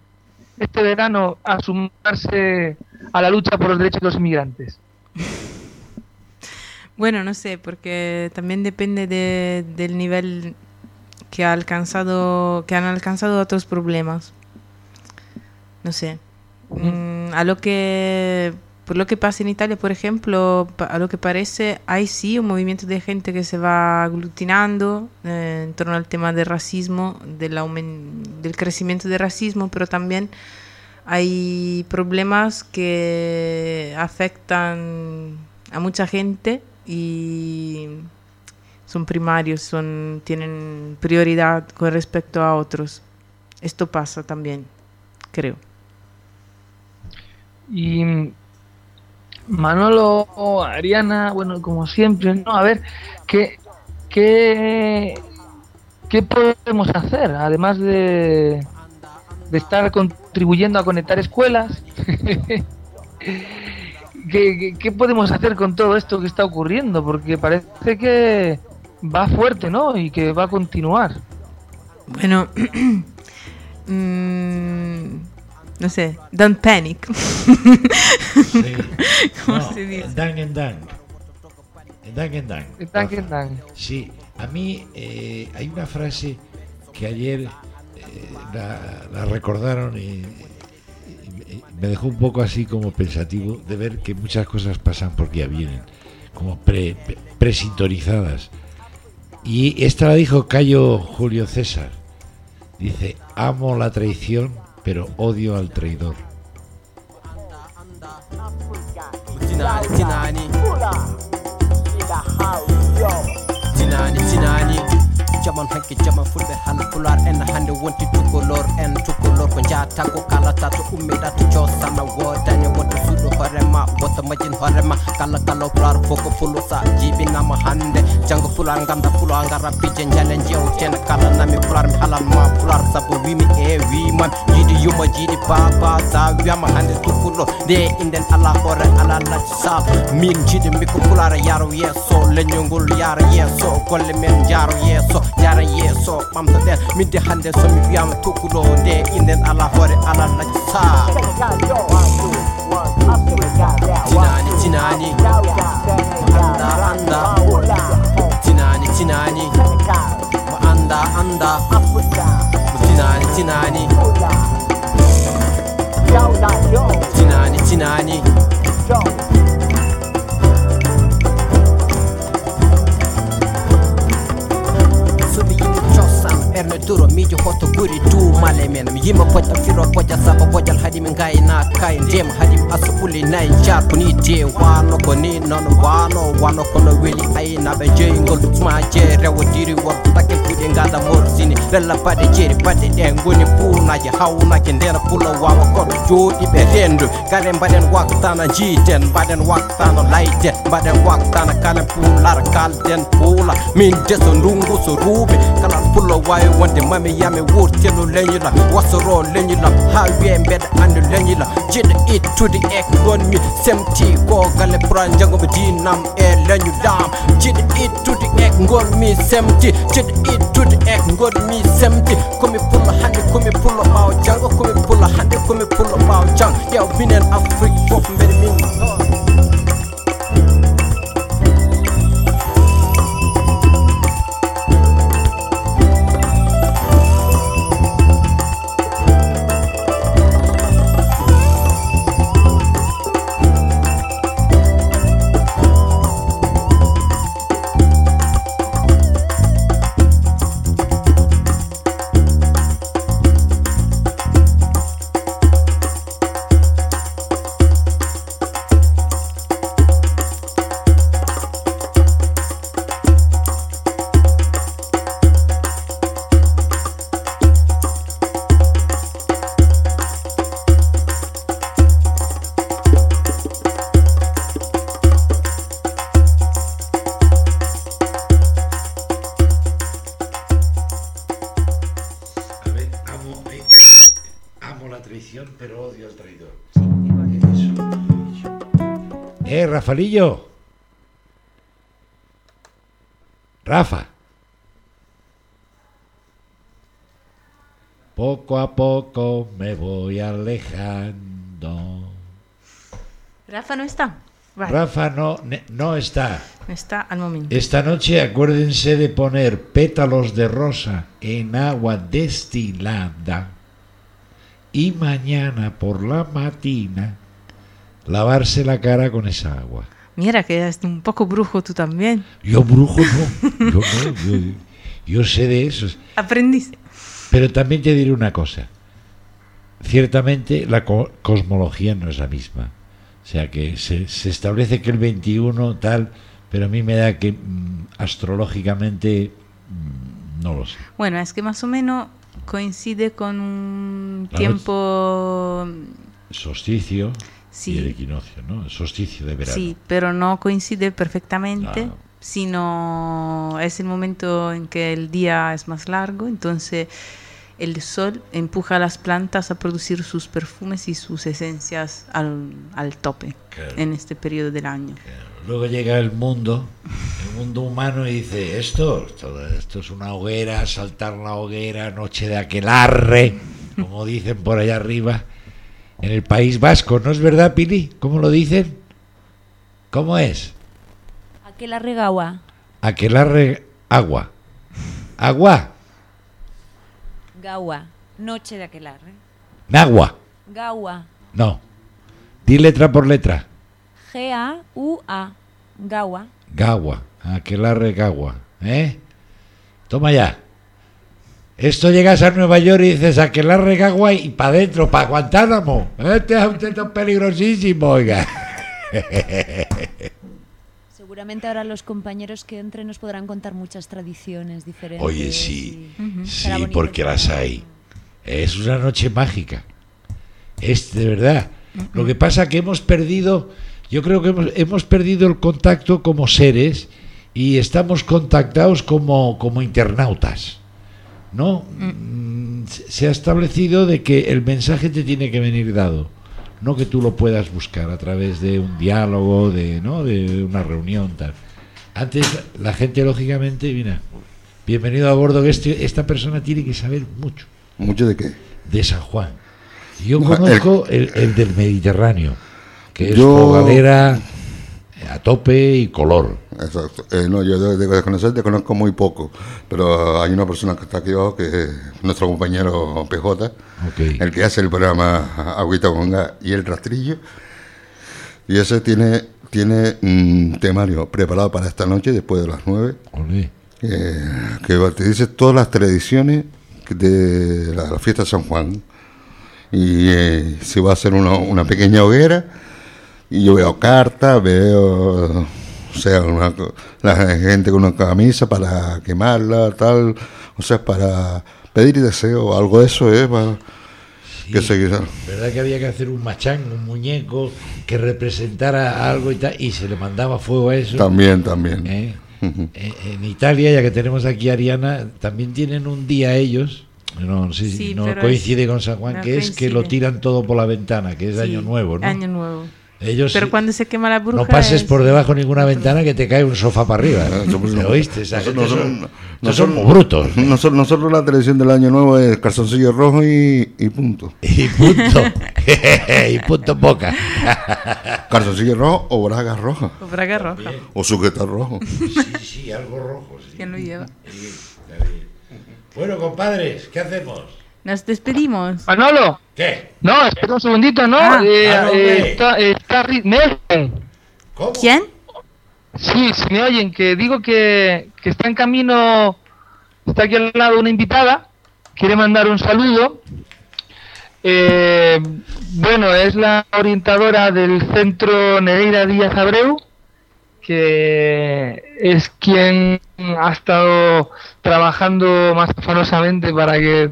este verano a sumarse a la lucha por los derechos de los inmigrantes? (laughs) Bueno, no sé, porque también depende de- del nivel que ha alcanzado, que han alcanzado otros problemas. No sé. Mm, a lo que por lo que pasa en Italia, por ejemplo, a lo que parece, hay sí un movimiento de gente que se va aglutinando eh, en torno al tema del racismo, del, del crecimiento del racismo, pero también hay problemas que afectan a mucha gente y son primarios, son, tienen prioridad con respecto a otros. Esto pasa también, creo. Y Manolo, Ariana, bueno, como siempre, ¿no? A ver, ¿qué, qué, qué podemos hacer? Además de, de estar contribuyendo a conectar escuelas, (laughs) ¿qué, qué, qué podemos hacer con todo esto que está ocurriendo? Porque parece que va fuerte, ¿no? Y que va a continuar. Bueno, (clears throat) mm, no sé, don't panic. (laughs) ¿Cómo No, se dice? Dan en Dan. Dan en Dan. Dan en Dan. Sí, a mí eh, hay una frase que ayer eh, la, la recordaron y, y- y me dejó un poco así como pensativo de ver que muchas cosas pasan porque ya vienen, como pre, pre- presintonizadas. Y esta la dijo Cayo Julio César. Dice, amo la traición, pero odio al traidor. Jaman hanki jaman fulɓe hal pular en hande wonti tukolor en tukolor ko jata ko kalata to ummida to cosana wodani wonto suuɗo hoorema woto majin hoorema kala kala pular foko pulo sa jibinama hande janggo pular ganda pulo ngara pije jale jewtene kala nami pular mi halanma pular saabu wimi e wimam jiiɗi yuma jiiɗi baba sa wiyama hande tukulo nde inden ala hoore ala lacci sal min jiiɗi miko pulara yaro yesso leñolngol yara yesso golle men jaro yesso Yarın ye sokmam da den Mindi hande som i yam tukuro De inden alla hore alla la sa Tinani tinani Anda anda Tinani tinani Anda anda Tinani tinani Tinani tinani Tinani tinani The. Cosan erne duro miijo hoto guri duumale men mi yima poja firo poja saba bojal hadi mi gayna kay ndem haɗi mi asa ɓuli nayi jar ko ni de wano ko ni noon wano wano kono weeli aynaɓe jeygol ma je rewo diri wor takel puɗe gada morsini rella baɗe jeeri baɗe ɗe goni puunaji hawnake ndena pula wawa kono jooɗiɓe rendu garen mbaɗen waktana jiiten mbaɗen waktana layden mbaɗen waktana kalen puular kalden puula min deso ndungu so ruuɓe kala pula wawi wonde mami yami wurteno leñilam wasoro leñilam ha wiye mbeɗa andi leñilam jiɗo ittude e gonmi semti ko galle pura jangoɓe dinam e leñulam jiɗo ittude e gonmi semti jiɗo ittude e gonmi semti komi pullo hande komi pullo ɓawo janggo komi pullo hande komi pullo ɓawo jang. Ƴew minen afrique foof mbeɗa min Rafalillo. Rafa. Poco a poco me voy alejando. Rafa no está. Vale, Rafa no, no está. está al momento. Esta noche acuérdense de poner pétalos de rosa en agua destilada y mañana por la matina lavarse la cara con esa agua. Mira que eres un poco brujo tú también. Yo brujo no, yo no, yo, yo sé de eso. Aprendiste. Pero también te diré una cosa. Ciertamente la co- cosmología no es la misma. O sea que se, se establece que el 21 tal, pero a mí me da que mm, astrológicamente mm, no lo sé. Bueno, es que más o menos coincide con un La tiempo... Solsticio Sí. y el equinoccio, ¿no? El solsticio de verano. Sí, pero no coincide perfectamente, Ah. sino es el momento en que el día es más largo, entonces el sol empuja a las plantas a producir sus perfumes y sus esencias al, al tope Claro. en este periodo del año. Luego llega el mundo, el mundo humano y dice, esto, esto, esto es una hoguera, saltar la hoguera, noche de aquelarre, como dicen por allá arriba, en el País Vasco, ¿no es verdad, Pili? ¿Cómo lo dicen? ¿Cómo es? Aquela regawa. Aquelarre agua. Agua, Gawa. Noche de aquelarre. nagua. Gawa. No. Di letra por letra. G-A-U-A. Gawa. Gagua, aquelarre gagua, ¿eh? Toma ya. Esto llegas a Nueva York y dices aquelarre gagua y para adentro, para Guantánamo. Este es un teto peligrosísimo, oiga. (laughs) Seguramente ahora los compañeros que entren nos podrán contar muchas tradiciones diferentes. Oye, sí, y- sí, bonito porque las hay. Es una noche mágica. Es de verdad. Lo que pasa que hemos perdido, yo creo que hemos, hemos perdido el contacto como seres y estamos contactados como, como internautas. ¿No? Mm, se- ha establecido de que el mensaje te tiene que venir dado, no que tú lo puedas buscar a través de un diálogo, de, ¿no? de una reunión, tal. Antes la gente, lógicamente, mira, bienvenido a bordo, que este- esta persona tiene que saber mucho ¿Mucho de qué? de San Juan. Yo conozco el, el del Mediterráneo, que es Yo- galera a tope y color. Exacto. Eh, no, yo de, de desconocer te conozco muy poco, pero hay una persona que está aquí abajo, que es nuestro compañero PJ, el que hace el programa Agüita con Gas y el rastrillo, y ese tiene tiene un temario preparado para esta noche, después de las 9, Olé. eh, que te dice todas las tradiciones de la, la fiesta de San Juan. Y eh, se va a hacer una, una pequeña hoguera. Y yo veo cartas, veo, o sea, una co- la gente con una camisa para quemarla, tal, o sea, para pedir deseo, algo de eso es, para que se ¿Verdad que había que hacer un machán, un muñeco que representara algo y tal? Y se le mandaba fuego a eso. También, también. ¿Eh? En, en Italia, ya que tenemos aquí a Ariana, también tienen un día ellos. No, sé si Sí, no coincide es- con San Juan, no que es que lo tiran todo por la ventana, que es Sí, Año Nuevo, ¿no? Año nuevo. Ellos Pero cuando se quema la bruja no pases es- por debajo de ninguna ventana que te cae un sofá para arriba. ¿eh? ¿Lo oíste? Esa gente Nosotros- son, nosotros- brutos. (laughs) Nosotros, nosotros la tradición del año nuevo es calzoncillo rojo y, y punto. (laughs) Y punto. (laughs) y punto boca. calzoncillo rojo o braga roja. O braga roja. O sujeta rojo. Sí, sí, algo rojo. sí. ¿Quién lo lleva? Sí. Bueno, compadres, ¿qué hacemos? Nos despedimos. Manolo. ¿Qué? No, espera un segundito, ¿no? Ah. Eh, Ah, no, eh, hombre. está, está Ri- ¿Me oyen? ¿Quién? Sí, sí me oyen, que digo que, que está en camino, está aquí al lado una invitada, quiere mandar un saludo. Eh, bueno, es la orientadora del centro Nereida Díaz Abreu, que es quien ha estado trabajando más afanosamente para que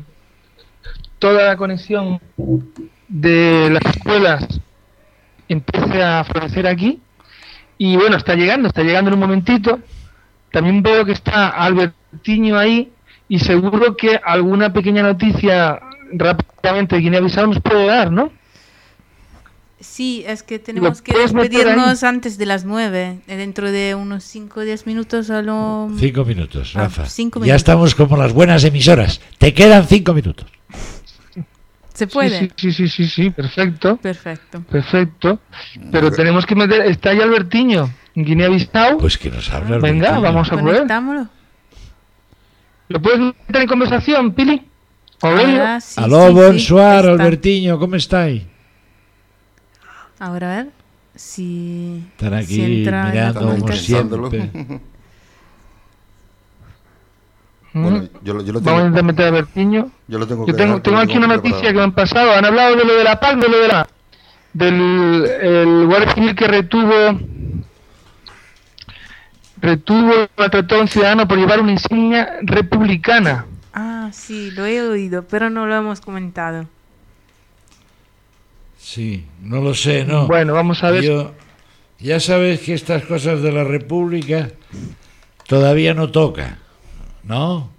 toda la conexión de las escuelas empiece a florecer aquí. Y bueno, está llegando, está llegando en un momentito. También veo que está Albertiño ahí y seguro que alguna pequeña noticia rápidamente de Guinea Bissau nos puede dar, ¿no? Sí, es que tenemos que despedirnos antes de las 9. eh, Dentro de unos 5 o 10 minutos solo. Cinco minutos, Ah, Rafa. cinco Ya minutos. estamos como las buenas emisoras. Te quedan cinco minutos. (laughs) ¿Se puede? Sí, sí, sí, sí, sí, perfecto. Perfecto. Perfecto. Pero tenemos que meter. Está ahí Albertiño, en Guinea-Bissau. Pues que nos habla Venga, vamos a. Conectámoslo. ¿Lo puedes meter en conversación, Pili? Ahora sí, Aló, bonsoir, está. Albertiño, ¿cómo estáis? Ahora a ver si. Están aquí mirando como siempre. (laughs) Bueno, yo, yo lo Vamos a tengo, intentar meter a Albertiño. yo lo tengo Yo que tengo, dejar tengo porque aquí una tengo noticia preparado. que me han pasado. Han hablado de lo de la PAC, de lo de la. del el Guardia Civil que retuvo. retuvo maltrató a un ciudadano por llevar una insignia republicana. Ah, sí, lo he oído, pero no lo hemos comentado. Sí, no lo sé, ¿no? Bueno, vamos a ver. Yo- ya sabes que estas cosas de la República todavía no toca, ¿no?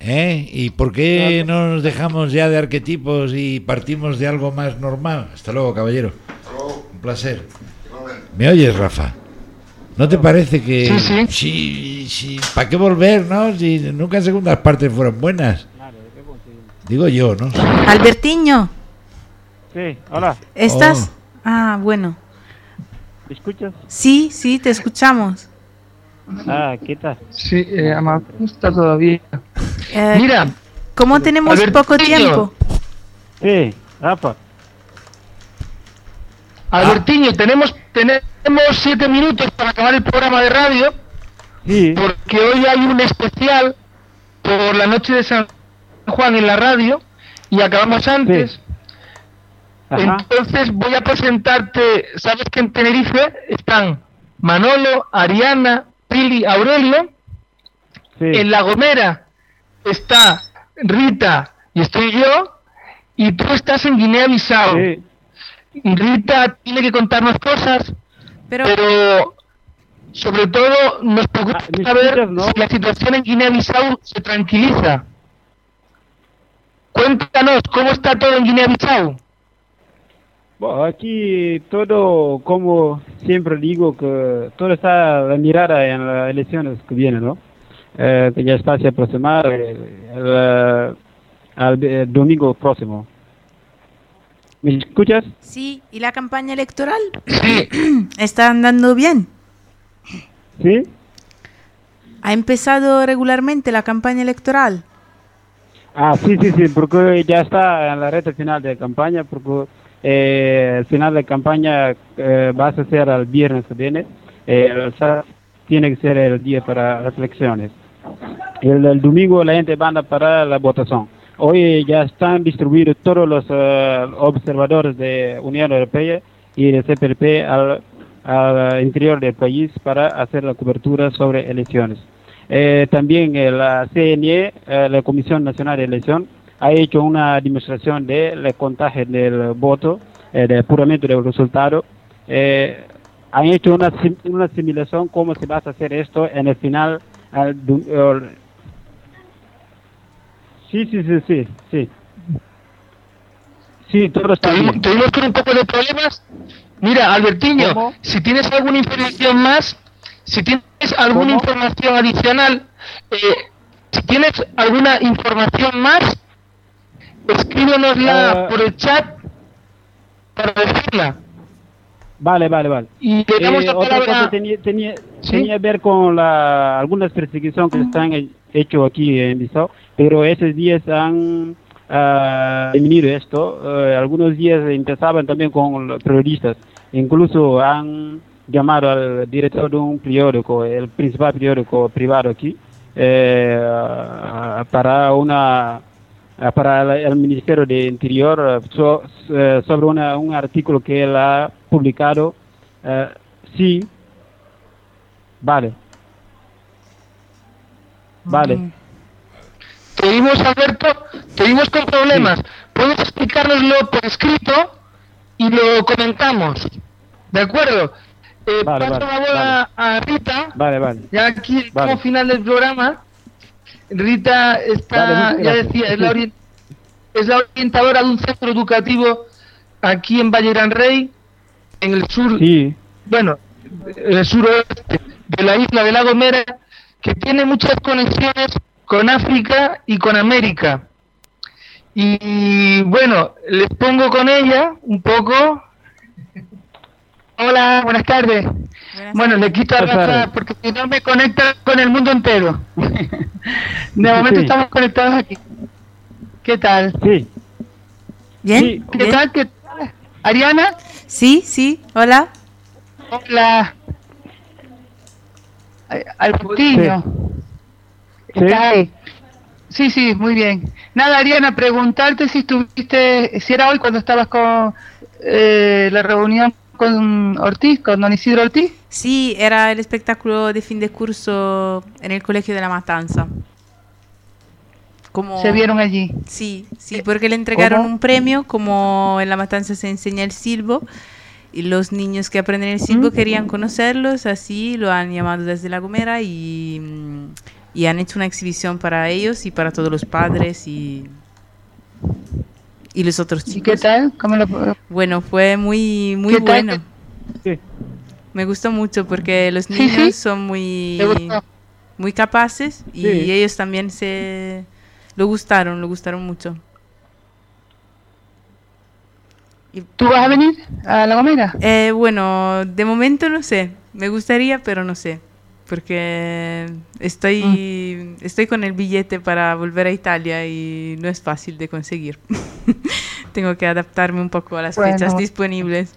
¿Eh? ¿Y por qué no nos dejamos ya de arquetipos y partimos de algo más normal? Hasta luego, caballero. Un placer. ¿Me oyes, Rafa? ¿No te parece que... Sí, sí. Sí, sí. ¿Para qué volver, no? Si nunca segundas partes fueron buenas. Digo yo, ¿no? Albertiño, Sí, hola, ¿estás? Oh. Ah, bueno. ¿me escuchas? Sí, sí, te escuchamos. Ah, ¿qué tal? Sí, eh, ¿cómo todavía? Eh, Mira, Como tenemos poco tiempo. Sí, Rafa. Albertiño, tenemos, tenemos siete minutos para acabar el programa de radio. Sí, Porque hoy hay un especial por la noche de San Juan en la radio y acabamos antes. Entonces voy a presentarte, sabes que en Tenerife están Manolo, Ariana, Pili, Aurelio. sí, En La Gomera está Rita y estoy yo. Y tú estás en Guinea-Bissau. sí, Rita tiene que contarnos cosas, Pero, pero sobre todo nos preocupa Ah, ¿me saber no? si la situación en Guinea-Bissau se tranquiliza. Cuéntanos, ¿cómo está todo en Guinea-Bissau? Bueno, aquí todo, como siempre digo, que todo está la mirada en las elecciones que vienen, ¿no? Eh, que ya está se aproximar el, el, al- el domingo próximo. ¿Me escuchas? sí, ¿y la campaña electoral? (clears throat) ¿Está andando bien? Sí. ¿Ha empezado regularmente la campaña electoral? Ah, sí, sí, sí, porque ya está en la recta final de campaña, porque eh, el final de campaña eh, va a ser el viernes que viene, eh, el tiene que ser el día para las elecciones. El, el domingo la gente va para la votación. Hoy ya están distribuidos todos los eh, observadores de Unión Europea y de CPLP al, al interior del país para hacer la cobertura sobre elecciones. Eh, también eh, la CNE, la Comisión Nacional de Elección, ha hecho una demostración del contagio del voto, eh, del puramente del resultado. Eh, han hecho una, sim- una simulación cómo se va a hacer esto en el final. al el- sí, sí, sí, sí, sí. Sí, todo está bien. tuvimos con un poco de problemas. Mira, Albertiño, ¿Cómo? si tienes alguna información más, si tienes alguna ¿Cómo? información adicional, eh, si tienes alguna información más, escríbenosla Ah. por el chat para decirla. Vale, vale, vale. Y Eh, la otra cosa tenía, tenía, ¿Sí? tenía que ver con la, algunas persecuciones que están he- hecho aquí en Bissau, pero esos días han ah, disminuido esto. Eh, algunos días empezaban también con los periodistas, incluso han llamado al director de un periódico, el principal periódico privado aquí, eh, para una para la- el Ministerio de Interior eh, so- eh, sobre una- un artículo que él ha publicado. eh, sí, vale. Vale. Mm. Te oímos, Alberto, te oímos con problemas. ¿Puedes explicárnoslo por escrito y lo comentamos? ¿De acuerdo? Eh, Vale, paso vale, la bola a Rita. Vale, vale. Ya aquí Vale. como final del programa, Rita está, ya decía, es la, es la orientadora de un centro educativo aquí en Valle Gran Rey, en el sur, Sí, bueno, el suroeste de la isla de La Gomera, que tiene muchas conexiones con África y con América. Y bueno, les pongo con ella un poco. Hola, buenas tardes. Bueno, le quito a Buenas Rafa porque si no me conecta con el mundo entero. (laughs) De momento Sí. estamos conectados aquí. ¿Qué tal? sí. ¿Bien? ¿Qué tal? ¿Qué tal? ¿Ariana? Sí, sí, hola. Hola. Ay, Albertiño. Sí. ¿Está ahí? Sí, sí, muy bien. Nada, Ariana, preguntarte si estuviste, si era hoy cuando estabas con eh, la reunión con Ortiz, con Don Isidro Ortiz. Sí, era el espectáculo de fin de curso en el Colegio de la Matanza. Como... Se vieron allí. Sí, sí, porque le entregaron ¿Cómo? un premio, como en la matanza se enseña el silbo, y los niños que aprenden el silbo querían conocerlos, así lo han llamado desde La Gomera y, y han hecho una exhibición para ellos y para todos los padres y, y los otros chicos. ¿Y qué tal? ¿Cómo lo- Bueno, fue muy, muy bueno. Sí. Me gustó mucho porque los niños son muy, muy capaces y Sí. ellos también se lo gustaron, lo gustaron mucho. ¿Tú vas a venir a La Gomera? Eh, bueno, de momento no sé. Me gustaría, pero no sé. Porque estoy, estoy con el billete para volver a Italia y no es fácil de conseguir. (laughs) Tengo que adaptarme un poco a las Bueno. fechas disponibles.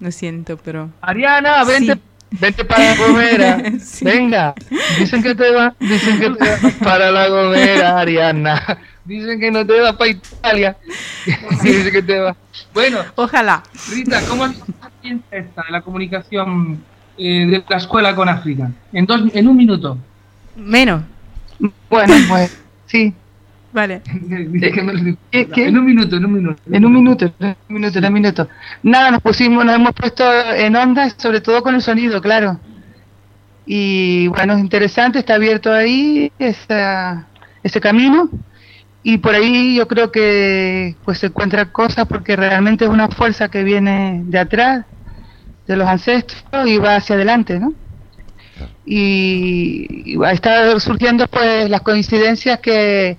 Lo siento, pero... Ariana, vente, Sí. vente para La Gomera. (laughs) Sí. Venga, dicen que te va, dicen que te va para La Gomera, Ariana. Dicen que no te va para Italia. (laughs) Dicen que te va. Bueno, Ojalá. Rita, ¿cómo es la comunicación eh, de la escuela con África? En, dos, en un minuto. Menos. Bueno, (laughs) pues sí. Vale. (laughs) ¿Qué, qué? En un minuto, en un minuto. En un minuto, en un minuto, en un minuto. Nada, nos pusimos, nos hemos puesto en onda, sobre todo con el sonido, claro. Y bueno, es interesante, está abierto ahí esa, ese camino. Y por ahí yo creo que pues se encuentran cosas porque realmente es una fuerza que viene de atrás, de los ancestros y va hacia adelante, ¿no? Y, y está surgiendo pues las coincidencias que,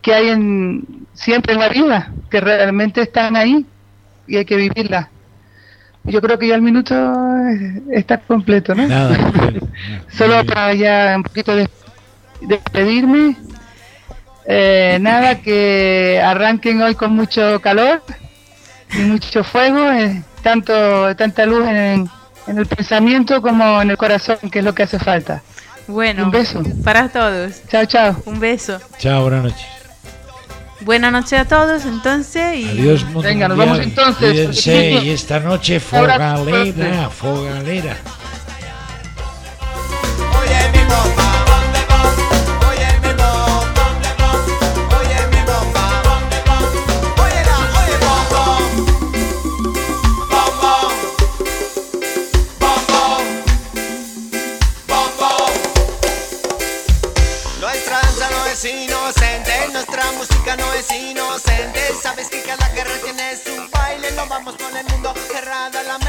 que hay en, siempre en la vida, que realmente están ahí y hay que vivirlas. Yo creo que ya el minuto está completo, ¿no? Nada, (laughs) Solo para ya un poquito de despedirme. Eh, nada, que arranquen hoy con mucho calor y mucho fuego, eh, tanto tanta luz en, en el pensamiento como en el corazón, que es lo que hace falta. Bueno, Un beso. para todos. Chao, chao. Un beso. Chao, buenas noches. Buenas noches a todos, entonces. Y... Adiós, mundo Venga, nos vamos entonces. Cuídense, y esta noche fogalera, fogalera. No es inocente. Sabes que cada guerra tiene su baile, no vamos con el mundo cerrado a la.